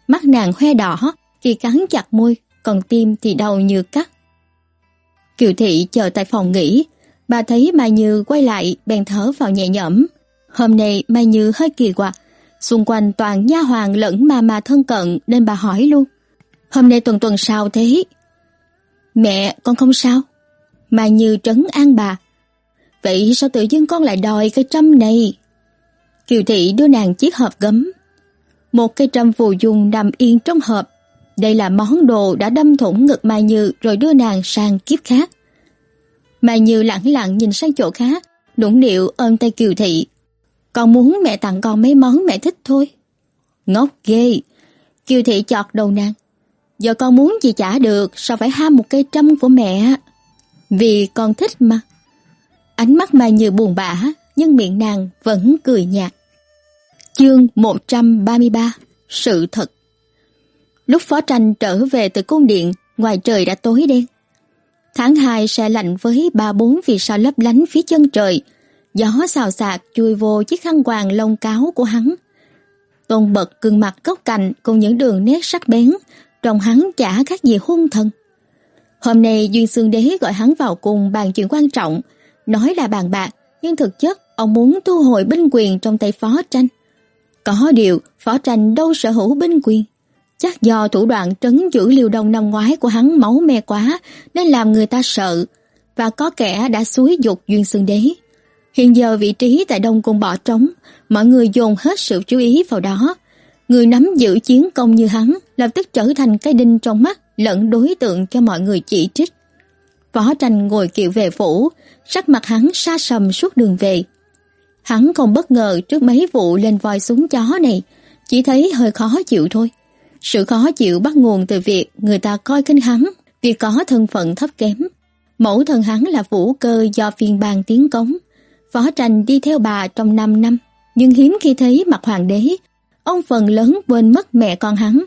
mắt nàng hoe đỏ khi cắn chặt môi, còn tim thì đau như cắt. Kiều thị chờ tại phòng nghỉ, bà thấy Mai Như quay lại bèn thở vào nhẹ nhõm. Hôm nay Mai Như hơi kỳ quặc, xung quanh toàn nha hoàng lẫn mà mà thân cận nên bà hỏi luôn. Hôm nay tuần tuần sao thế? Mẹ, con không sao. Mai Như trấn an bà. Vậy sao tự dưng con lại đòi cây trăm này? Kiều thị đưa nàng chiếc hộp gấm. Một cây trăm phù dung nằm yên trong hộp. Đây là món đồ đã đâm thủng ngực Mai Như rồi đưa nàng sang kiếp khác. Mai Như lặng lặng nhìn sang chỗ khác, nũng nịu ôm tay Kiều thị. Con muốn mẹ tặng con mấy món mẹ thích thôi. Ngốc ghê. Kiều thị chọt đầu nàng. Giờ con muốn gì trả được, sao phải ham một cây trăm của mẹ? Vì con thích mà. Ánh mắt Mai Như buồn bã, nhưng miệng nàng vẫn cười nhạt. Chương 133 Sự thật Lúc Phó Tranh trở về từ cung điện, ngoài trời đã tối đen. Tháng 2 sẽ lạnh với ba bốn vì sao lấp lánh phía chân trời, gió xào xạc chui vô chiếc khăn quàng lông cáo của hắn. Tôn bật gương mặt góc cạnh cùng những đường nét sắc bén, trong hắn chả khác gì hung thần. Hôm nay Duyên Xương Đế gọi hắn vào cùng bàn chuyện quan trọng, nói là bàn bạc, nhưng thực chất ông muốn thu hồi binh quyền trong tay Phó Tranh. Có điều, Phó Tranh đâu sở hữu binh quyền. Chắc do thủ đoạn trấn giữ liều đông năm ngoái của hắn máu me quá nên làm người ta sợ, và có kẻ đã xúi dục Duyên Xương Đế. Hiện giờ vị trí tại Đông Cung bỏ trống, mọi người dồn hết sự chú ý vào đó. Người nắm giữ chiến công như hắn lập tức trở thành cái đinh trong mắt lẫn đối tượng cho mọi người chỉ trích. Võ tranh ngồi kiệu về phủ, sắc mặt hắn xa sầm suốt đường về. Hắn không bất ngờ trước mấy vụ lên voi súng chó này, chỉ thấy hơi khó chịu thôi. Sự khó chịu bắt nguồn từ việc người ta coi kinh hắn vì có thân phận thấp kém. Mẫu thân hắn là vũ cơ do phiên bang tiến cống. Võ Trành đi theo bà trong 5 năm, nhưng hiếm khi thấy mặt hoàng đế. Ông phần lớn quên mất mẹ con hắn.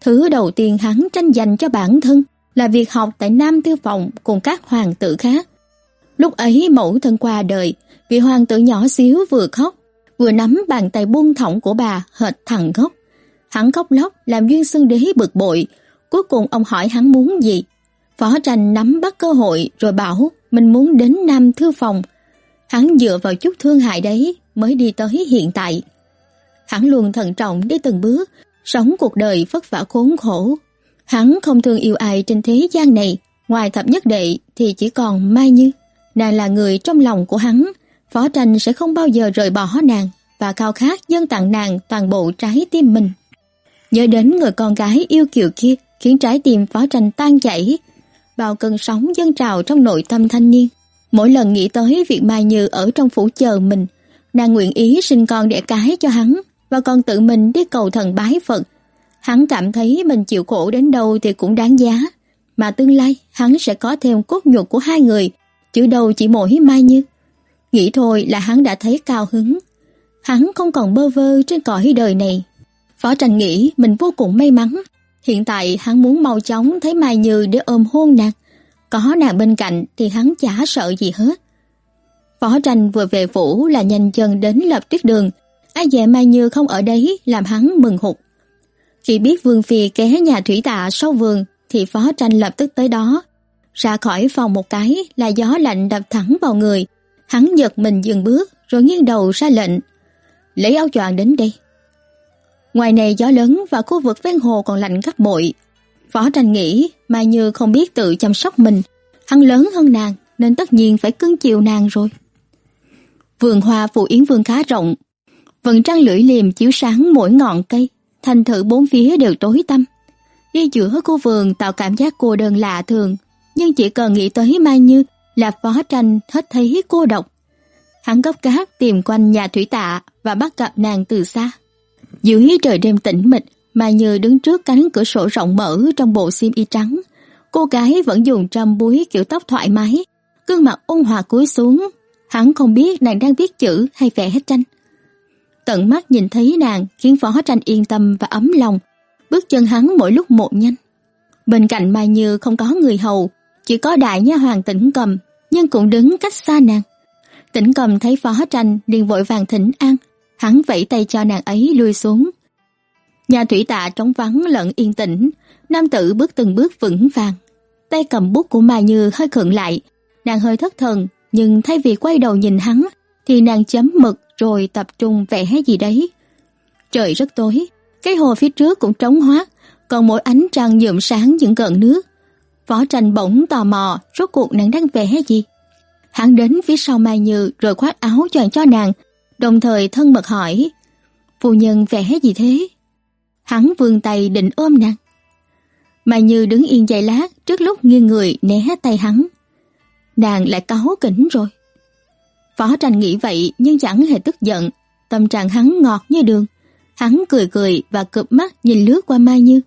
Thứ đầu tiên hắn tranh giành cho bản thân là việc học tại Nam Tư Phòng cùng các hoàng tử khác. Lúc ấy mẫu thân qua đời, vị hoàng tử nhỏ xíu vừa khóc, vừa nắm bàn tay buông thõng của bà hệt thằng gốc. Hắn khóc lóc làm Duyên Xương Đế bực bội, cuối cùng ông hỏi hắn muốn gì. Phó tranh nắm bắt cơ hội rồi bảo mình muốn đến Nam Thư Phòng. Hắn dựa vào chút thương hại đấy mới đi tới hiện tại. Hắn luôn thận trọng đi từng bước, sống cuộc đời vất vả khốn khổ. Hắn không thương yêu ai trên thế gian này, ngoài thập nhất đệ thì chỉ còn Mai Như. Nàng là người trong lòng của hắn, Phó Tranh sẽ không bao giờ rời bỏ nàng và khao khát dâng tặng nàng toàn bộ trái tim mình. Nhớ đến người con gái yêu kiều kia khiến trái tim Phó Tranh tan chảy, bao cơn sóng dâng trào trong nội tâm thanh niên. Mỗi lần nghĩ tới việc Mai Như ở trong phủ chờ mình, nàng nguyện ý sinh con đẻ cái cho hắn và còn tự mình đi cầu thần bái Phật. Hắn cảm thấy mình chịu khổ đến đâu thì cũng đáng giá, mà tương lai hắn sẽ có thêm cốt nhục của hai người, chứ đâu chỉ mỗi Mai Như. Nghĩ thôi là hắn đã thấy cao hứng. Hắn không còn bơ vơ trên cõi đời này. Phó Tranh nghĩ mình vô cùng may mắn. Hiện tại hắn muốn mau chóng thấy Mai Như để ôm hôn nàng. Có nàng bên cạnh thì hắn chả sợ gì hết. Phó Tranh vừa về phủ là nhanh chân đến lập tuyết đường. Ai dè Mai Như không ở đấy làm hắn mừng hụt. Khi biết Vương Phi ké nhà thủy tạ sau vườn, thì Phó Tranh lập tức tới đó. Ra khỏi phòng một cái là gió lạnh đập thẳng vào người. Hắn giật mình dừng bước, rồi nghiêng đầu ra lệnh. Lấy áo choàng đến đây. Ngoài này gió lớn và khu vực ven hồ còn lạnh gấp bội. Phó tranh nghĩ Mai Như không biết tự chăm sóc mình. Hắn lớn hơn nàng nên tất nhiên phải cưng chiều nàng rồi. Vườn hoa Phù yến vương khá rộng. Vầng trăng lưỡi liềm chiếu sáng mỗi ngọn cây. Thành thử bốn phía đều tối tăm. Đi giữa khu vườn tạo cảm giác cô đơn lạ thường. Nhưng chỉ cần nghĩ tới Mai Như là phó tranh hết thấy cô độc. hắn gấp gáp tìm quanh nhà thủy tạ và bắt gặp nàng từ xa. Dưới trời đêm tĩnh mịch, Mai Như đứng trước cánh cửa sổ rộng mở trong bộ xiêm y trắng. Cô gái vẫn dùng trăm búi kiểu tóc thoải mái, gương mặt ôn hòa cúi xuống. Hắn không biết nàng đang viết chữ hay vẽ hết tranh. Tận mắt nhìn thấy nàng khiến phó tranh yên tâm và ấm lòng. Bước chân hắn mỗi lúc một nhanh. Bên cạnh Mai Như không có người hầu, chỉ có đại nha hoàng tĩnh cầm, nhưng cũng đứng cách xa nàng. Tĩnh cầm thấy phó tranh liền vội vàng thỉnh an, hắn vẫy tay cho nàng ấy lui xuống. Nhà thủy tạ trống vắng lẫn yên tĩnh, nam tử bước từng bước vững vàng. Tay cầm bút của Mai Như hơi khựng lại, nàng hơi thất thần, nhưng thay vì quay đầu nhìn hắn, thì nàng chấm mực rồi tập trung vẽ gì đấy. Trời rất tối, cái hồ phía trước cũng trống hoác, còn mỗi ánh trăng nhuộm sáng những gợn nước. Võ tranh bỗng tò mò, rốt cuộc nàng đang vẽ gì? Hắn đến phía sau Mai Như rồi khoác áo choàng cho nàng, đồng thời thân mật hỏi, phu nhân vẽ gì thế? Hắn vươn tay định ôm nàng. Mai Như đứng yên giây lát trước lúc nghiêng người né tay hắn. Nàng lại cáu kỉnh rồi. Phó tranh nghĩ vậy nhưng chẳng hề tức giận, tâm trạng hắn ngọt như đường. Hắn cười cười và cụp mắt nhìn lướt qua Mai Như,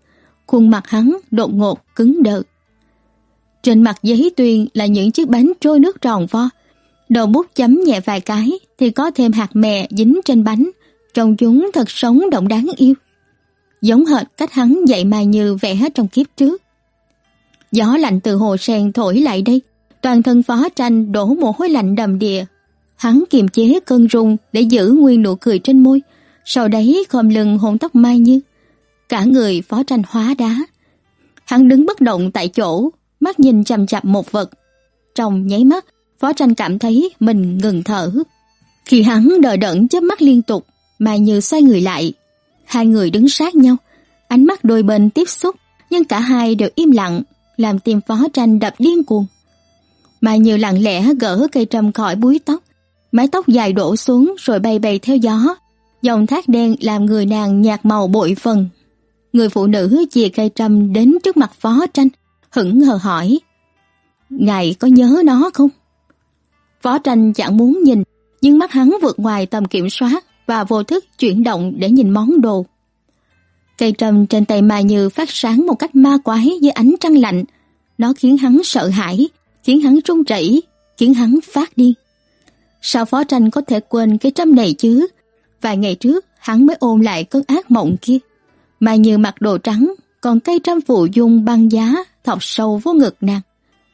khuôn mặt hắn đột ngột cứng đờ. Trên mặt giấy tuyền là những chiếc bánh trôi nước tròn vo. Đầu bút chấm nhẹ vài cái thì có thêm hạt mè dính trên bánh, trông chúng thật sống động đáng yêu. Giống hệt cách hắn dạy Mai Như vẽ hết trong kiếp trước. Gió lạnh từ hồ sen thổi lại đây, toàn thân phó tranh đổ mồ hôi lạnh đầm đìa. Hắn kiềm chế cơn rung để giữ nguyên nụ cười trên môi, sau đấy khom lưng hôn tóc Mai Như. Cả người phó tranh hóa đá. Hắn đứng bất động tại chỗ, mắt nhìn chằm chằm một vật. Trong nháy mắt, phó tranh cảm thấy mình ngừng thở. Khi hắn đờ đẫn chớp mắt liên tục, Mai Như xoay người lại. Hai người đứng sát nhau, ánh mắt đôi bên tiếp xúc, nhưng cả hai đều im lặng, làm tim phó tranh đập điên cuồng. Mai Như lặng lẽ gỡ cây trầm khỏi búi tóc, mái tóc dài đổ xuống rồi bay bay theo gió. Dòng thác đen làm người nàng nhạt màu bội phần. Người phụ nữ chìa cây trầm đến trước mặt phó tranh, hững hờ hỏi. Ngài có nhớ nó không? Phó tranh chẳng muốn nhìn, nhưng mắt hắn vượt ngoài tầm kiểm soát và vô thức chuyển động để nhìn món đồ. Cây trầm trên tay Mai Như phát sáng một cách ma quái dưới ánh trăng lạnh. Nó khiến hắn sợ hãi, khiến hắn run rẩy, khiến hắn phát điên. Sao phó tranh có thể quên cái trâm này chứ? Vài ngày trước, hắn mới ôm lại cơn ác mộng kia. Mai Như mặc đồ trắng, còn cây trầm phụ dung băng giá thọc sâu vô ngực nàng.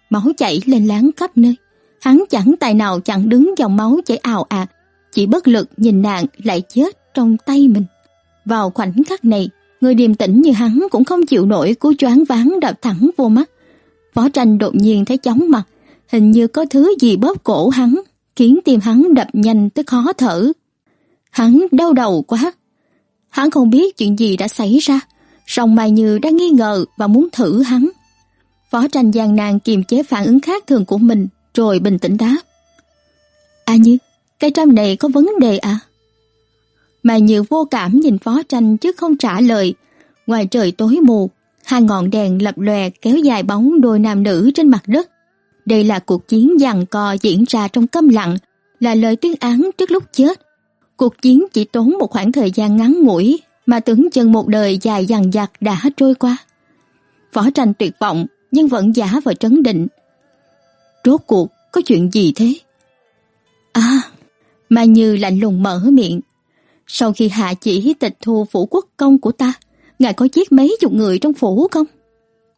Máu chảy lên láng khắp nơi. Hắn chẳng tài nào chặn đứng dòng máu chảy ào ạt, chỉ bất lực nhìn nàng lại chết trong tay mình. Vào khoảnh khắc này, người điềm tĩnh như hắn cũng không chịu nổi cú choáng váng đập thẳng vô mắt. Võ tranh đột nhiên thấy chóng mặt, hình như có thứ gì bóp cổ hắn, khiến tim hắn đập nhanh tới khó thở. Hắn đau đầu quá. Hắn không biết chuyện gì đã xảy ra, song Mai Như đang nghi ngờ và muốn thử hắn. Võ tranh gian nàng kiềm chế phản ứng khác thường của mình, rồi bình tĩnh đáp. A Như, cây trăm này có vấn đề à? mà nhiều vô cảm nhìn phó tranh chứ không trả lời. Ngoài trời tối mù, hai ngọn đèn lập lòe kéo dài bóng đôi nam nữ trên mặt đất. Đây là cuộc chiến giằng co diễn ra trong câm lặng, là lời tuyên án trước lúc chết. Cuộc chiến chỉ tốn một khoảng thời gian ngắn ngủi mà tưởng chừng một đời dài dằng dặc đã trôi qua. Võ tranh tuyệt vọng nhưng vẫn giả vờ trấn định. Rốt cuộc có chuyện gì thế? À, Mai Như lạnh lùng mở miệng. Sau khi hạ chỉ tịch thu phủ quốc công của ta, ngài có giết mấy chục người trong phủ không?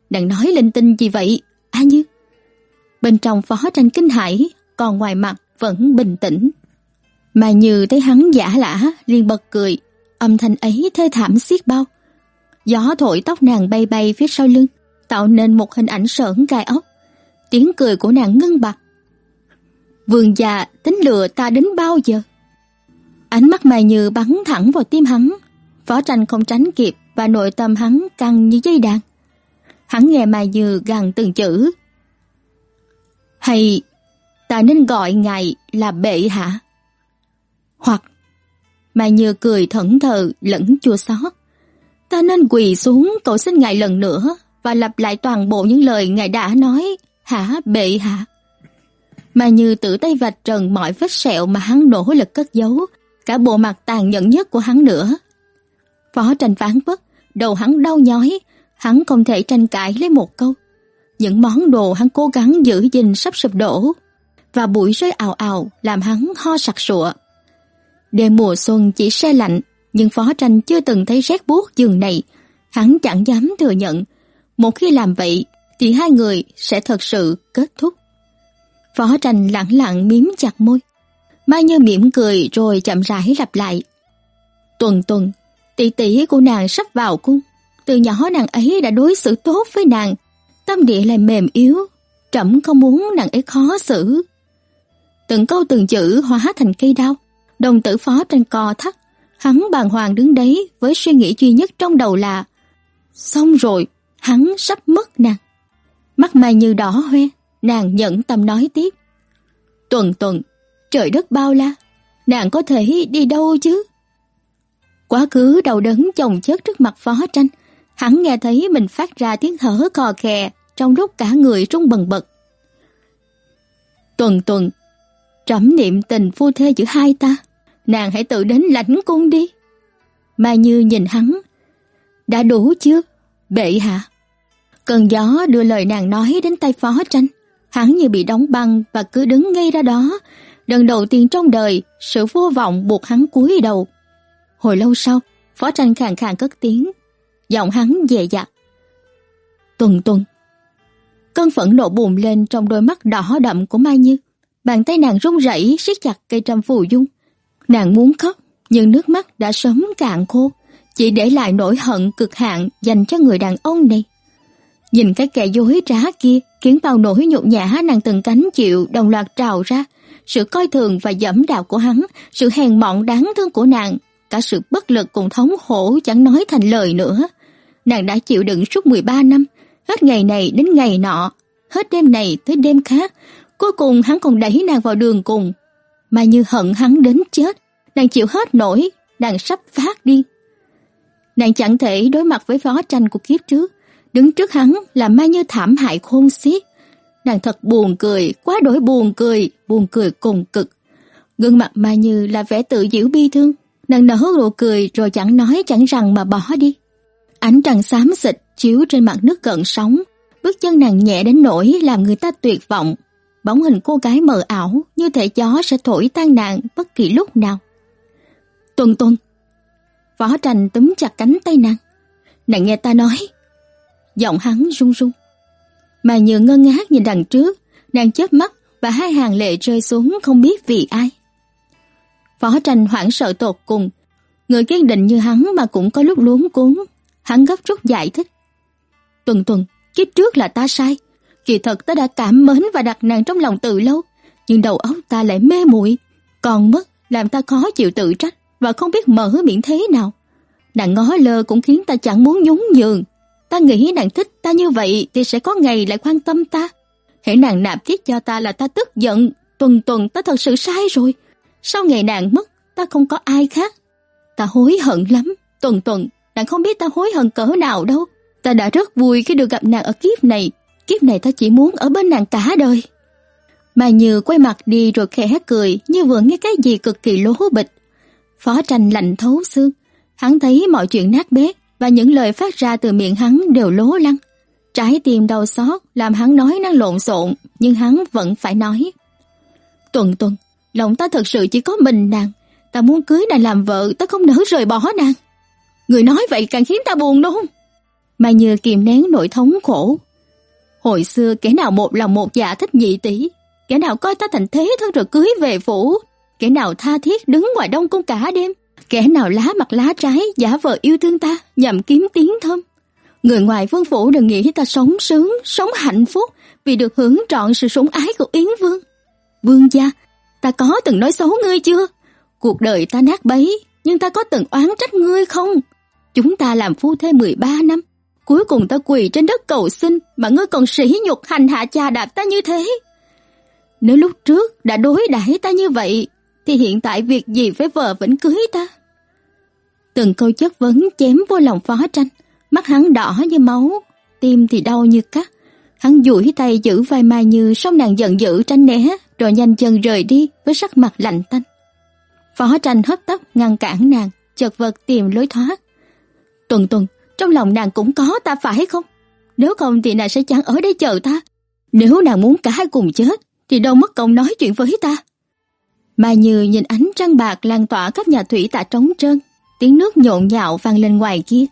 Đang nói linh tinh gì vậy, A Như? Bên trong phó tranh kinh hãi, còn ngoài mặt vẫn bình tĩnh. Mà như thấy hắn giả lả, liền bật cười, âm thanh ấy thê thảm xiết bao. Gió thổi tóc nàng bay bay phía sau lưng, tạo nên một hình ảnh sởn gai ốc. Tiếng cười của nàng ngưng bặt. Vương già tính lừa ta đến bao giờ? Ánh mắt mày như bắn thẳng vào tim hắn. Phó tranh không tránh kịp và nội tâm hắn căng như dây đàn. Hắn nghe mày như gằn từng chữ. Hay ta nên gọi ngài là bệ hạ? Hoặc mày Như cười thẫn thờ lẫn chua xót. Ta nên quỳ xuống cầu xin ngài lần nữa và lặp lại toàn bộ những lời ngài đã nói, hả bệ hạ? Mà như tự tay vạch trần mọi vết sẹo mà hắn nỗ lực cất giấu, cả bộ mặt tàn nhẫn nhất của hắn nữa. Phó tranh phán bất, đầu hắn đau nhói, hắn không thể tranh cãi lấy một câu. Những món đồ hắn cố gắng giữ gìn sắp sụp đổ, và bụi rơi ào ào làm hắn ho sặc sụa. Đêm mùa xuân chỉ se lạnh, nhưng Phó Tranh chưa từng thấy rét buốt giường này, hắn chẳng dám thừa nhận. Một khi làm vậy, thì hai người sẽ thật sự kết thúc. Phó Tranh lặng lặng miếm chặt môi. Mai Như mỉm cười rồi chậm rãi lặp lại. Tuần tuần, tỷ tỷ của nàng sắp vào cung. Từ nhỏ nàng ấy đã đối xử tốt với nàng. Tâm địa lại mềm yếu. Trẫm không muốn nàng ấy khó xử. Từng câu từng chữ hóa thành cây đao. Đồng tử phó tranh co thắt. Hắn bàng hoàng đứng đấy với suy nghĩ duy nhất trong đầu là Xong rồi, hắn sắp mất nàng. Mắt Mai Như đỏ hoe, nàng nhẫn tâm nói tiếp. Tuần tuần, trời đất bao la, nàng có thể đi đâu chứ? Quá khứ đầu đớn chồng chất trước mặt phó tranh, hắn nghe thấy mình phát ra tiếng thở khò khè trong lúc cả người rung bần bật. Tuần tuần, trẫm niệm tình phu thê giữa hai ta, nàng hãy tự đến lãnh cung đi. Mai Như nhìn hắn, đã đủ chưa, bệ hạ? Cơn gió đưa lời nàng nói đến tay phó tranh, hắn như bị đóng băng và cứ đứng ngay ra đó. Lần đầu tiên trong đời, sự vô vọng buộc hắn cúi đầu. Hồi lâu sau, phó tranh khàn khàn cất tiếng, giọng hắn dè dặt. Tuần tuần. Cơn phẫn nộ bùng lên trong đôi mắt đỏ đậm của Mai Như. Bàn tay nàng run rẩy siết chặt cây trăm phù dung. Nàng muốn khóc, nhưng nước mắt đã sớm cạn khô, chỉ để lại nỗi hận cực hạn dành cho người đàn ông này. Nhìn cái kẻ dối trá kia khiến bao nỗi nhục nhã nàng từng cánh chịu đồng loạt trào ra. Sự coi thường và dẫm đạp của hắn, sự hèn mọn đáng thương của nàng, cả sự bất lực cùng thống khổ chẳng nói thành lời nữa. Nàng đã chịu đựng suốt 13 năm, hết ngày này đến ngày nọ, hết đêm này tới đêm khác. Cuối cùng hắn còn đẩy nàng vào đường cùng. Mà như hận hắn đến chết, nàng chịu hết nổi, nàng sắp phát đi. Nàng chẳng thể đối mặt với phó tranh của kiếp trước, đứng trước hắn là Mai Như thảm hại khôn xiết. Nàng thật buồn cười, quá đổi buồn cười, buồn cười cùng cực. Gương mặt Mai Như là vẻ tự giễu bi thương, nàng nở nụ cười rồi chẳng nói chẳng rằng mà bỏ đi. Ánh trăng xám xịt chiếu trên mặt nước gần sóng, bước chân nàng nhẹ đến nỗi làm người ta tuyệt vọng. Bóng hình cô gái mờ ảo như thể gió sẽ thổi tan nàng bất kỳ lúc nào. Tuần tuần. Võ tranh túm chặt cánh tay nàng. Nàng nghe ta nói, giọng hắn run run. Mà như ngơ ngác nhìn đằng trước, nàng chớp mắt và hai hàng lệ rơi xuống không biết vì ai. Phó tranh hoảng sợ tột cùng, người kiên định như hắn mà cũng có lúc luống cuốn, hắn gấp rút giải thích. Tuần tuần, kiếp trước là ta sai, kỳ thật ta đã cảm mến và đặt nàng trong lòng từ lâu, nhưng đầu óc ta lại mê muội, còn mất làm ta khó chịu tự trách và không biết mở miệng thế nào. Nàng ngó lơ cũng khiến ta chẳng muốn nhún nhường, Ta nghĩ nàng thích ta như vậy thì sẽ có ngày lại quan tâm ta. Hễ nàng nạp tiết cho ta là ta tức giận, tuần tuần ta thật sự sai rồi. Sau ngày nàng mất, ta không có ai khác. Ta hối hận lắm, tuần tuần, nàng không biết ta hối hận cỡ nào đâu. Ta đã rất vui khi được gặp nàng ở kiếp này, kiếp này ta chỉ muốn ở bên nàng cả đời. Mà Như quay mặt đi rồi khẽ cười như vừa nghe cái gì cực kỳ lố bịch. Phó tranh lạnh thấu xương, hắn thấy mọi chuyện nát bét, và những lời phát ra từ miệng hắn đều lố lăng. Trái tim đau xót làm hắn nói năng lộn xộn, nhưng hắn vẫn phải nói. Tuần tuần, lòng ta thật sự chỉ có mình nàng, ta muốn cưới nàng làm vợ, ta không nỡ rời bỏ nàng. Người nói vậy càng khiến ta buồn đúng không? Mà như kìm nén nỗi thống khổ. Hồi xưa kẻ nào một lòng một dạ thích nhị tỷ, kẻ nào coi ta thành thế thân rồi cưới về phủ, kẻ nào tha thiết đứng ngoài đông cung cả đêm, Kẻ nào lá mặt lá trái giả vờ yêu thương ta nhằm kiếm tiếng thơm. Người ngoài vương phủ đừng nghĩ ta sống sướng, sống hạnh phúc vì được hưởng trọn sự sủng ái của Yến Vương. Vương gia, ta có từng nói xấu ngươi chưa? Cuộc đời ta nát bấy, nhưng ta có từng oán trách ngươi không? Chúng ta làm phu thê 13 năm, cuối cùng ta quỳ trên đất cầu xin mà ngươi còn sỉ nhục hành hạ cha đạp ta như thế. Nếu lúc trước đã đối đãi ta như vậy, thì hiện tại việc gì phải vợ vẫn cưới ta? Từng câu chất vấn chém vô lòng phó tranh, mắt hắn đỏ như máu, tim thì đau như cắt. Hắn duỗi tay giữ vai Mai Như song nàng giận dữ tránh né, rồi nhanh chân rời đi với sắc mặt lạnh tanh. Phó tranh hấp tấp ngăn cản nàng, chật vật tìm lối thoát. Tuần tuần, trong lòng nàng cũng có ta phải không? Nếu không thì nàng sẽ chẳng ở đây chờ ta. Nếu nàng muốn cả hai cùng chết, thì đâu mất công nói chuyện với ta. Mai Như nhìn ánh trăng bạc lan tỏa khắp nhà thủy tạ trống trơn, tiếng nước nhộn nhạo vang lên ngoài kia.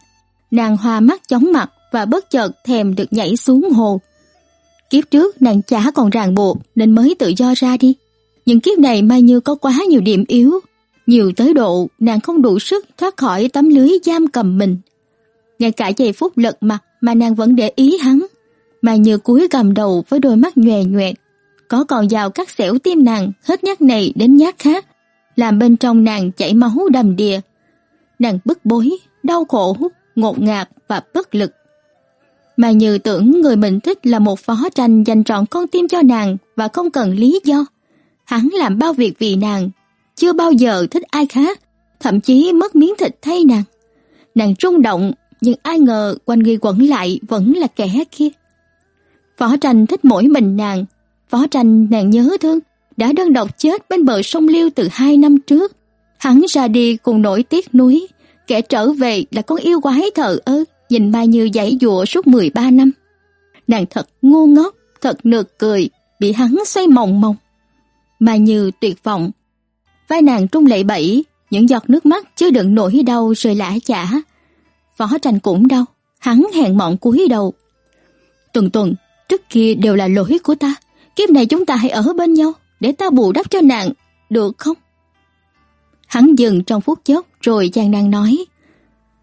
Nàng hoa mắt chóng mặt và bất chợt thèm được nhảy xuống hồ. Kiếp trước nàng chả còn ràng buộc nên mới tự do ra đi. Nhưng kiếp này Mai Như có quá nhiều điểm yếu, nhiều tới độ nàng không đủ sức thoát khỏi tấm lưới giam cầm mình. Ngay cả giây phút lật mặt mà nàng vẫn để ý hắn. Mai Như cúi gầm đầu với đôi mắt nhòe nhòe, có còn dao cắt xẻo tim nàng hết nhát này đến nhát khác, làm bên trong nàng chảy máu đầm đìa. Nàng bức bối, đau khổ, ngột ngạt và bất lực. Mà như tưởng người mình thích là một phó tranh dành trọn con tim cho nàng và không cần lý do. Hắn làm bao việc vì nàng, chưa bao giờ thích ai khác, thậm chí mất miếng thịt thay nàng. Nàng rung động, nhưng ai ngờ quanh người quẩn lại vẫn là kẻ kia. Phó tranh thích mỗi mình nàng, phó tranh nàng nhớ thương, đã đơn độc chết bên bờ sông Liêu từ hai năm trước. Hắn ra đi cùng nỗi tiếc nuối, kẻ trở về là con yêu quái thờ ơ, nhìn Mai Như giãy dụa suốt 13 năm. Nàng thật ngu ngốc, thật nực cười, bị hắn xoay mòng mòng. Mai Như tuyệt vọng. Vai nàng trung lệ bẫy, những giọt nước mắt chưa đựng nỗi đau rơi lã chả. Phó tranh cũng đau, hắn hẹn mọn cúi đầu. Tuần tuần, trước kia đều là lỗi của ta, kiếp này chúng ta hãy ở bên nhau, để ta bù đắp cho nàng, được không? Hắn dừng trong phút chốc rồi chàng nàng nói.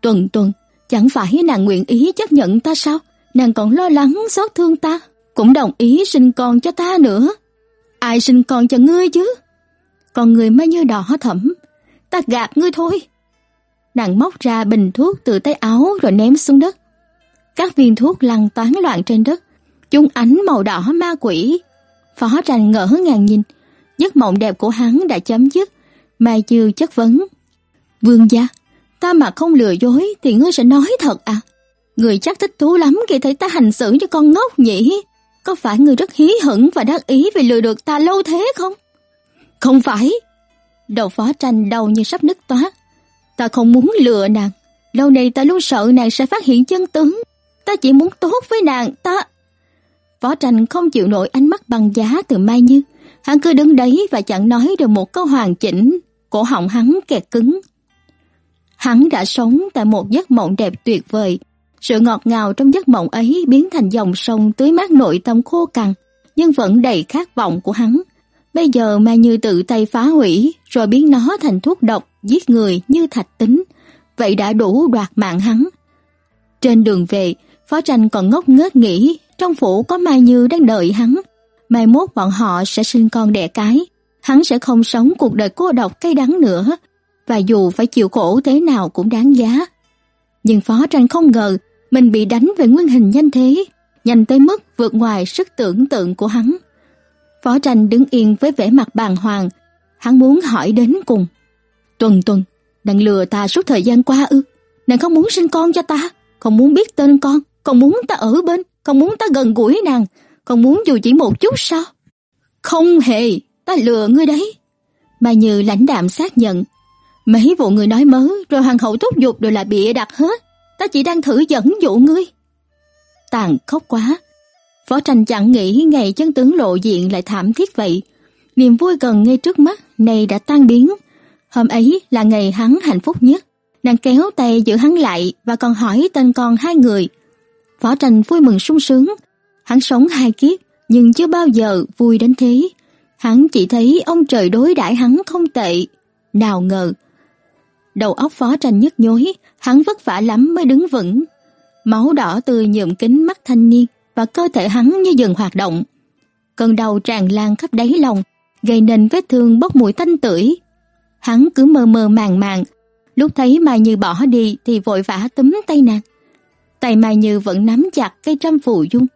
Tuần tuần, chẳng phải nàng nguyện ý chấp nhận ta sao? Nàng còn lo lắng xót thương ta, cũng đồng ý sinh con cho ta nữa. Ai sinh con cho ngươi chứ? Còn người mới như đỏ thẫm, ta gạt ngươi thôi. Nàng móc ra bình thuốc từ tay áo rồi ném xuống đất. Các viên thuốc lăn toán loạn trên đất, chúng ánh màu đỏ ma quỷ. Phó tranh ngỡ ngàng nhìn, giấc mộng đẹp của hắn đã chấm dứt, Mai Chiêu chất vấn. Vương gia, ta mà không lừa dối thì ngươi sẽ nói thật à? Người chắc thích thú lắm khi thấy ta hành xử như con ngốc nhỉ? Có phải ngươi rất hí hửng và đắc ý vì lừa được ta lâu thế không? Không phải. Đầu phó tranh đầu như sắp nứt toát. Ta không muốn lừa nàng. Lâu nay ta luôn sợ nàng sẽ phát hiện chân tướng. Ta chỉ muốn tốt với nàng, ta... Phó tranh không chịu nổi ánh mắt bằng giá từ Mai Như. Hắn cứ đứng đấy và chẳng nói được một câu hoàn chỉnh cổ họng hắn kẹt cứng. Hắn đã sống tại một giấc mộng đẹp tuyệt vời. Sự ngọt ngào trong giấc mộng ấy biến thành dòng sông tưới mát nội tâm khô cằn, nhưng vẫn đầy khát vọng của hắn. Bây giờ mà như tự tay phá hủy, rồi biến nó thành thuốc độc, giết người như thạch tính. Vậy đã đủ đoạt mạng hắn. Trên đường về, Phó Tranh còn ngốc nghếch nghĩ trong phủ có Mai Như đang đợi hắn. Mai mốt bọn họ sẽ sinh con đẻ cái hắn sẽ không sống cuộc đời cô độc cay đắng nữa, và dù phải chịu khổ thế nào cũng đáng giá. Nhưng Phó Tranh không ngờ mình bị đánh về nguyên hình nhanh thế, nhanh tới mức vượt ngoài sức tưởng tượng của hắn. Phó Tranh đứng yên với vẻ mặt bàng hoàng, hắn muốn hỏi đến cùng. Tuần tuần, nàng lừa ta suốt thời gian qua ư? Nàng không muốn sinh con cho ta, không muốn biết tên con, không muốn ta ở bên, không muốn ta gần gũi nàng, không muốn dù chỉ một chút sao? Không hề, ta lừa ngươi đấy. Mà Như lãnh đạm xác nhận. Mấy vụ người nói mớ rồi hoàng hậu thúc giục đều là bịa đặt hết. Ta chỉ đang thử dẫn dụ ngươi. Tàn khóc quá. Phó tranh chẳng nghĩ ngày chân tướng lộ diện lại thảm thiết vậy. Niềm vui gần ngay trước mắt này đã tan biến. Hôm ấy là ngày hắn hạnh phúc nhất. Nàng kéo tay giữ hắn lại và còn hỏi tên con hai người. Phó tranh vui mừng sung sướng. Hắn sống hai kiếp, nhưng chưa bao giờ vui đến thế. Hắn chỉ thấy ông trời đối đãi hắn không tệ. Nào ngờ. Đầu óc phó tranh nhức nhối, hắn vất vả lắm mới đứng vững. Máu đỏ tươi nhuộm kính mắt thanh niên và cơ thể hắn như dừng hoạt động. Cơn đau tràn lan khắp đáy lòng, gây nên vết thương bốc mùi tanh tưởi. Hắn cứ mơ mơ màng màng, lúc thấy Mai Như bỏ đi thì vội vã túm tay nàng. Tay Mai Như vẫn nắm chặt cây trăm phù dung.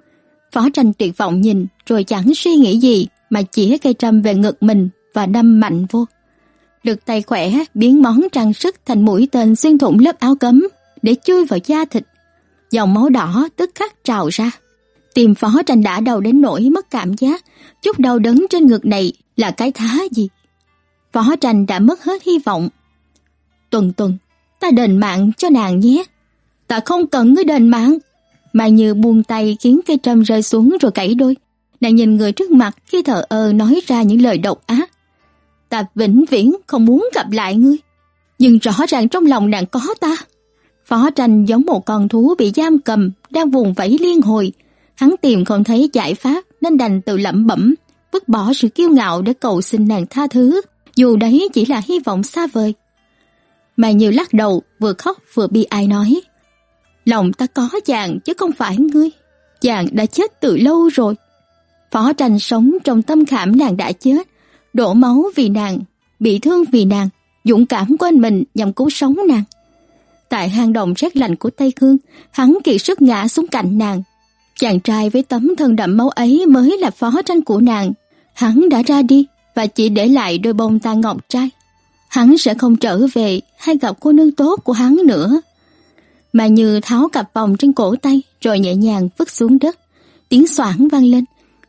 Phó tranh tuyệt vọng nhìn rồi chẳng suy nghĩ gì mà chỉ cây trăm về ngực mình và đâm mạnh vô. Lực tay khỏe biến món trang sức thành mũi tên xuyên thủng lớp áo cấm để chui vào da thịt. Dòng máu đỏ tức khắc trào ra. Tìm phó tranh đã đầu đến nỗi mất cảm giác, chút đau đớn trên ngực này là cái thá gì. Phó tranh đã mất hết hy vọng. Tuần tuần, ta đền mạng cho nàng nhé. Ta không cần ngươi đền mạng. Mà như buông tay khiến cây trâm rơi xuống rồi cẩy đôi. Nàng nhìn người trước mặt khi thờ ơ nói ra những lời độc ác. Ta vĩnh viễn không muốn gặp lại ngươi. Nhưng rõ ràng trong lòng nàng có ta. Phó tranh giống một con thú bị giam cầm, đang vùng vẫy liên hồi. Hắn tìm không thấy giải pháp nên đành tự lẩm bẩm, vứt bỏ sự kiêu ngạo để cầu xin nàng tha thứ, dù đấy chỉ là hy vọng xa vời. Mà nhiều lắc đầu, vừa khóc vừa bi ai nói. Lòng ta có chàng chứ không phải ngươi. Chàng đã chết từ lâu rồi. Phó tranh sống trong tâm khảm nàng đã chết, đổ máu vì nàng, bị thương vì nàng, dũng cảm quên mình nhằm cứu sống nàng. Tại hang động rét lạnh của Tây Cương, hắn kiệt sức ngã xuống cạnh nàng. Chàng trai với tấm thân đậm máu ấy mới là phó tranh của nàng. Hắn đã ra đi và chỉ để lại đôi bông tai ngọc trai. Hắn sẽ không trở về hay gặp cô nương tốt của hắn nữa. Mà như tháo cặp vòng trên cổ tay rồi nhẹ nhàng vứt xuống đất. Tiếng xoảng vang lên.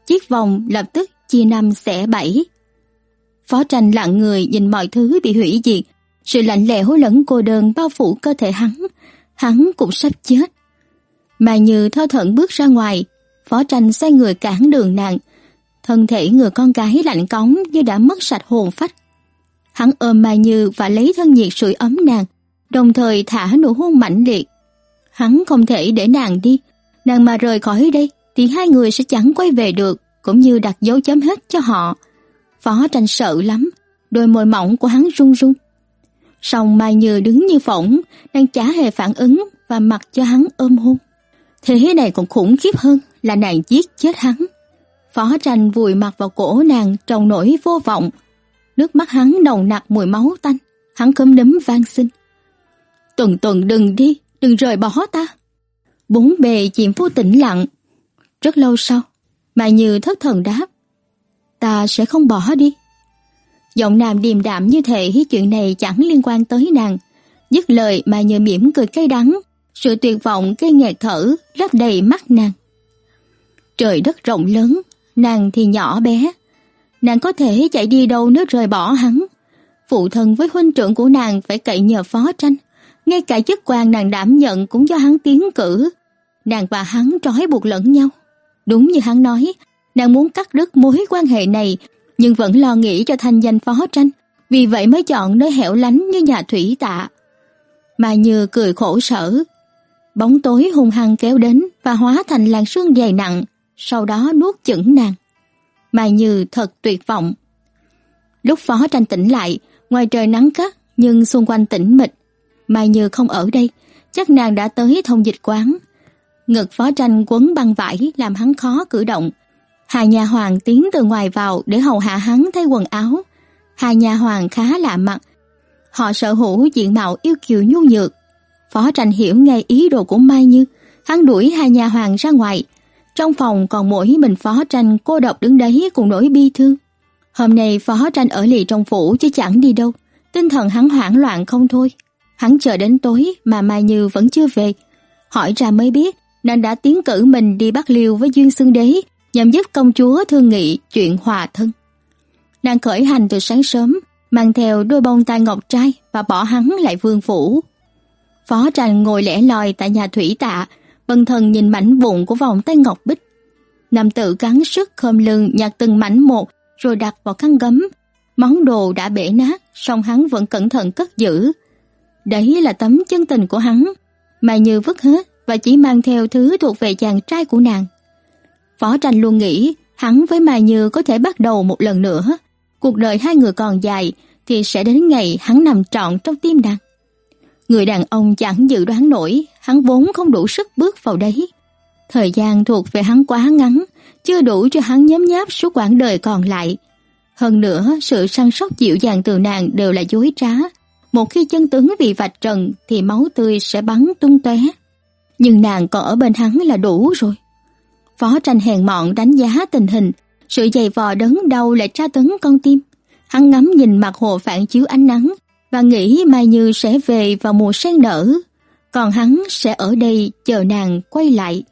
Chiếc vòng lập tức chia năm xẻ bảy. Phó tranh lặng người nhìn mọi thứ bị hủy diệt sự lạnh lẽo lẫn cô đơn bao phủ cơ thể hắn, hắn cũng sắp chết. Mà như thơ thẩn bước ra ngoài, phó tranh xoay người cản đường nàng. Thân thể người con gái lạnh cống như đã mất sạch hồn phách. Hắn ôm Mai Như và lấy thân nhiệt sưởi ấm nàng, đồng thời thả nụ hôn mạnh liệt. Hắn không thể để nàng đi, nàng mà rời khỏi đây thì hai người sẽ chẳng quay về được, cũng như đặt dấu chấm hết cho họ. Phó tranh sợ lắm, đôi môi mỏng của hắn run run. Song Mai Như đứng như phỏng, đang chả hề phản ứng và mặc cho hắn ôm hôn. Thế này còn khủng khiếp hơn là nàng giết chết hắn. Phó tranh vùi mặt vào cổ nàng trong nỗi vô vọng. Nước mắt hắn nồng nặc mùi máu tanh. Hắn khấm đấm van xin. Tuần tuần đừng đi, đừng rời bỏ ta. Bốn bề chìm vô tĩnh lặng. Rất lâu sau, Mai Như thất thần đáp. Ta sẽ không bỏ đi. Giọng nàng điềm đạm như thể chuyện này chẳng liên quan tới nàng. Dứt lời mà như mỉm cười cay đắng, sự tuyệt vọng gây nghẹt thở lấp đầy mắt nàng. Trời đất rộng lớn, nàng thì nhỏ bé. Nàng có thể chạy đi đâu nếu rời bỏ hắn. Phụ thân với huynh trưởng của nàng phải cậy nhờ phó tranh. Ngay cả chức quan nàng đảm nhận cũng do hắn tiến cử. Nàng và hắn trói buộc lẫn nhau. Đúng như hắn nói, nàng muốn cắt đứt mối quan hệ này nhưng vẫn lo nghĩ cho thanh danh phó tranh, vì vậy mới chọn nơi hẻo lánh như nhà thủy tạ. Mà Như cười khổ sở, bóng tối hung hăng kéo đến và hóa thành làn sương dày nặng, sau đó nuốt chửng nàng. Mà Như thật tuyệt vọng. Lúc phó tranh tỉnh lại, ngoài trời nắng cắt nhưng xung quanh tĩnh mịch. Mai Như không ở đây, chắc nàng đã tới thông dịch quán. Ngực phó tranh quấn băng vải làm hắn khó cử động, Hai nhà hoàng tiến từ ngoài vào để hầu hạ hắn thay quần áo. Hai nhà hoàng khá lạ mặt. Họ sở hữu diện mạo yêu kiều nhu nhược. Phó tranh hiểu ngay ý đồ của Mai Như. Hắn đuổi hai nhà hoàng ra ngoài. Trong phòng còn mỗi mình phó tranh cô độc đứng đấy cùng nỗi bi thương. Hôm nay phó tranh ở lì trong phủ chứ chẳng đi đâu. Tinh thần hắn hoảng loạn không thôi. Hắn chờ đến tối mà Mai Như vẫn chưa về. Hỏi ra mới biết nên đã tiến cử mình đi bắt liêu với Duyên Xương Đế nhằm giúp công chúa thương nghị chuyện hòa thân. Nàng khởi hành từ sáng sớm, mang theo đôi bông tai ngọc trai và bỏ hắn lại vương phủ. Phó tranh ngồi lẻ loi tại nhà thủy tạ, bần thần nhìn mảnh vụn của vòng tay ngọc bích. Nam tử gắng sức khom lưng nhặt từng mảnh một rồi đặt vào khăn gấm. Món đồ đã bể nát, song hắn vẫn cẩn thận cất giữ. Đấy là tấm chân tình của hắn, mà như vứt hết và chỉ mang theo thứ thuộc về chàng trai của nàng. Phó tranh luôn nghĩ hắn với Mai Như có thể bắt đầu một lần nữa. Cuộc đời hai người còn dài thì sẽ đến ngày hắn nằm trọn trong tim nàng. Người đàn ông chẳng dự đoán nổi, hắn vốn không đủ sức bước vào đấy. Thời gian thuộc về hắn quá ngắn, chưa đủ cho hắn nhấm nháp suốt quãng đời còn lại. Hơn nữa, sự săn sóc dịu dàng từ nàng đều là dối trá. Một khi chân tướng bị vạch trần thì máu tươi sẽ bắn tung tóe. Nhưng nàng còn ở bên hắn là đủ rồi. Phó tranh hèn mọn đánh giá tình hình, sự dày vò đớn đau lại tra tấn con tim. Hắn ngắm nhìn mặt hồ phản chiếu ánh nắng và nghĩ Mai Như sẽ về vào mùa sen nở, còn hắn sẽ ở đây chờ nàng quay lại.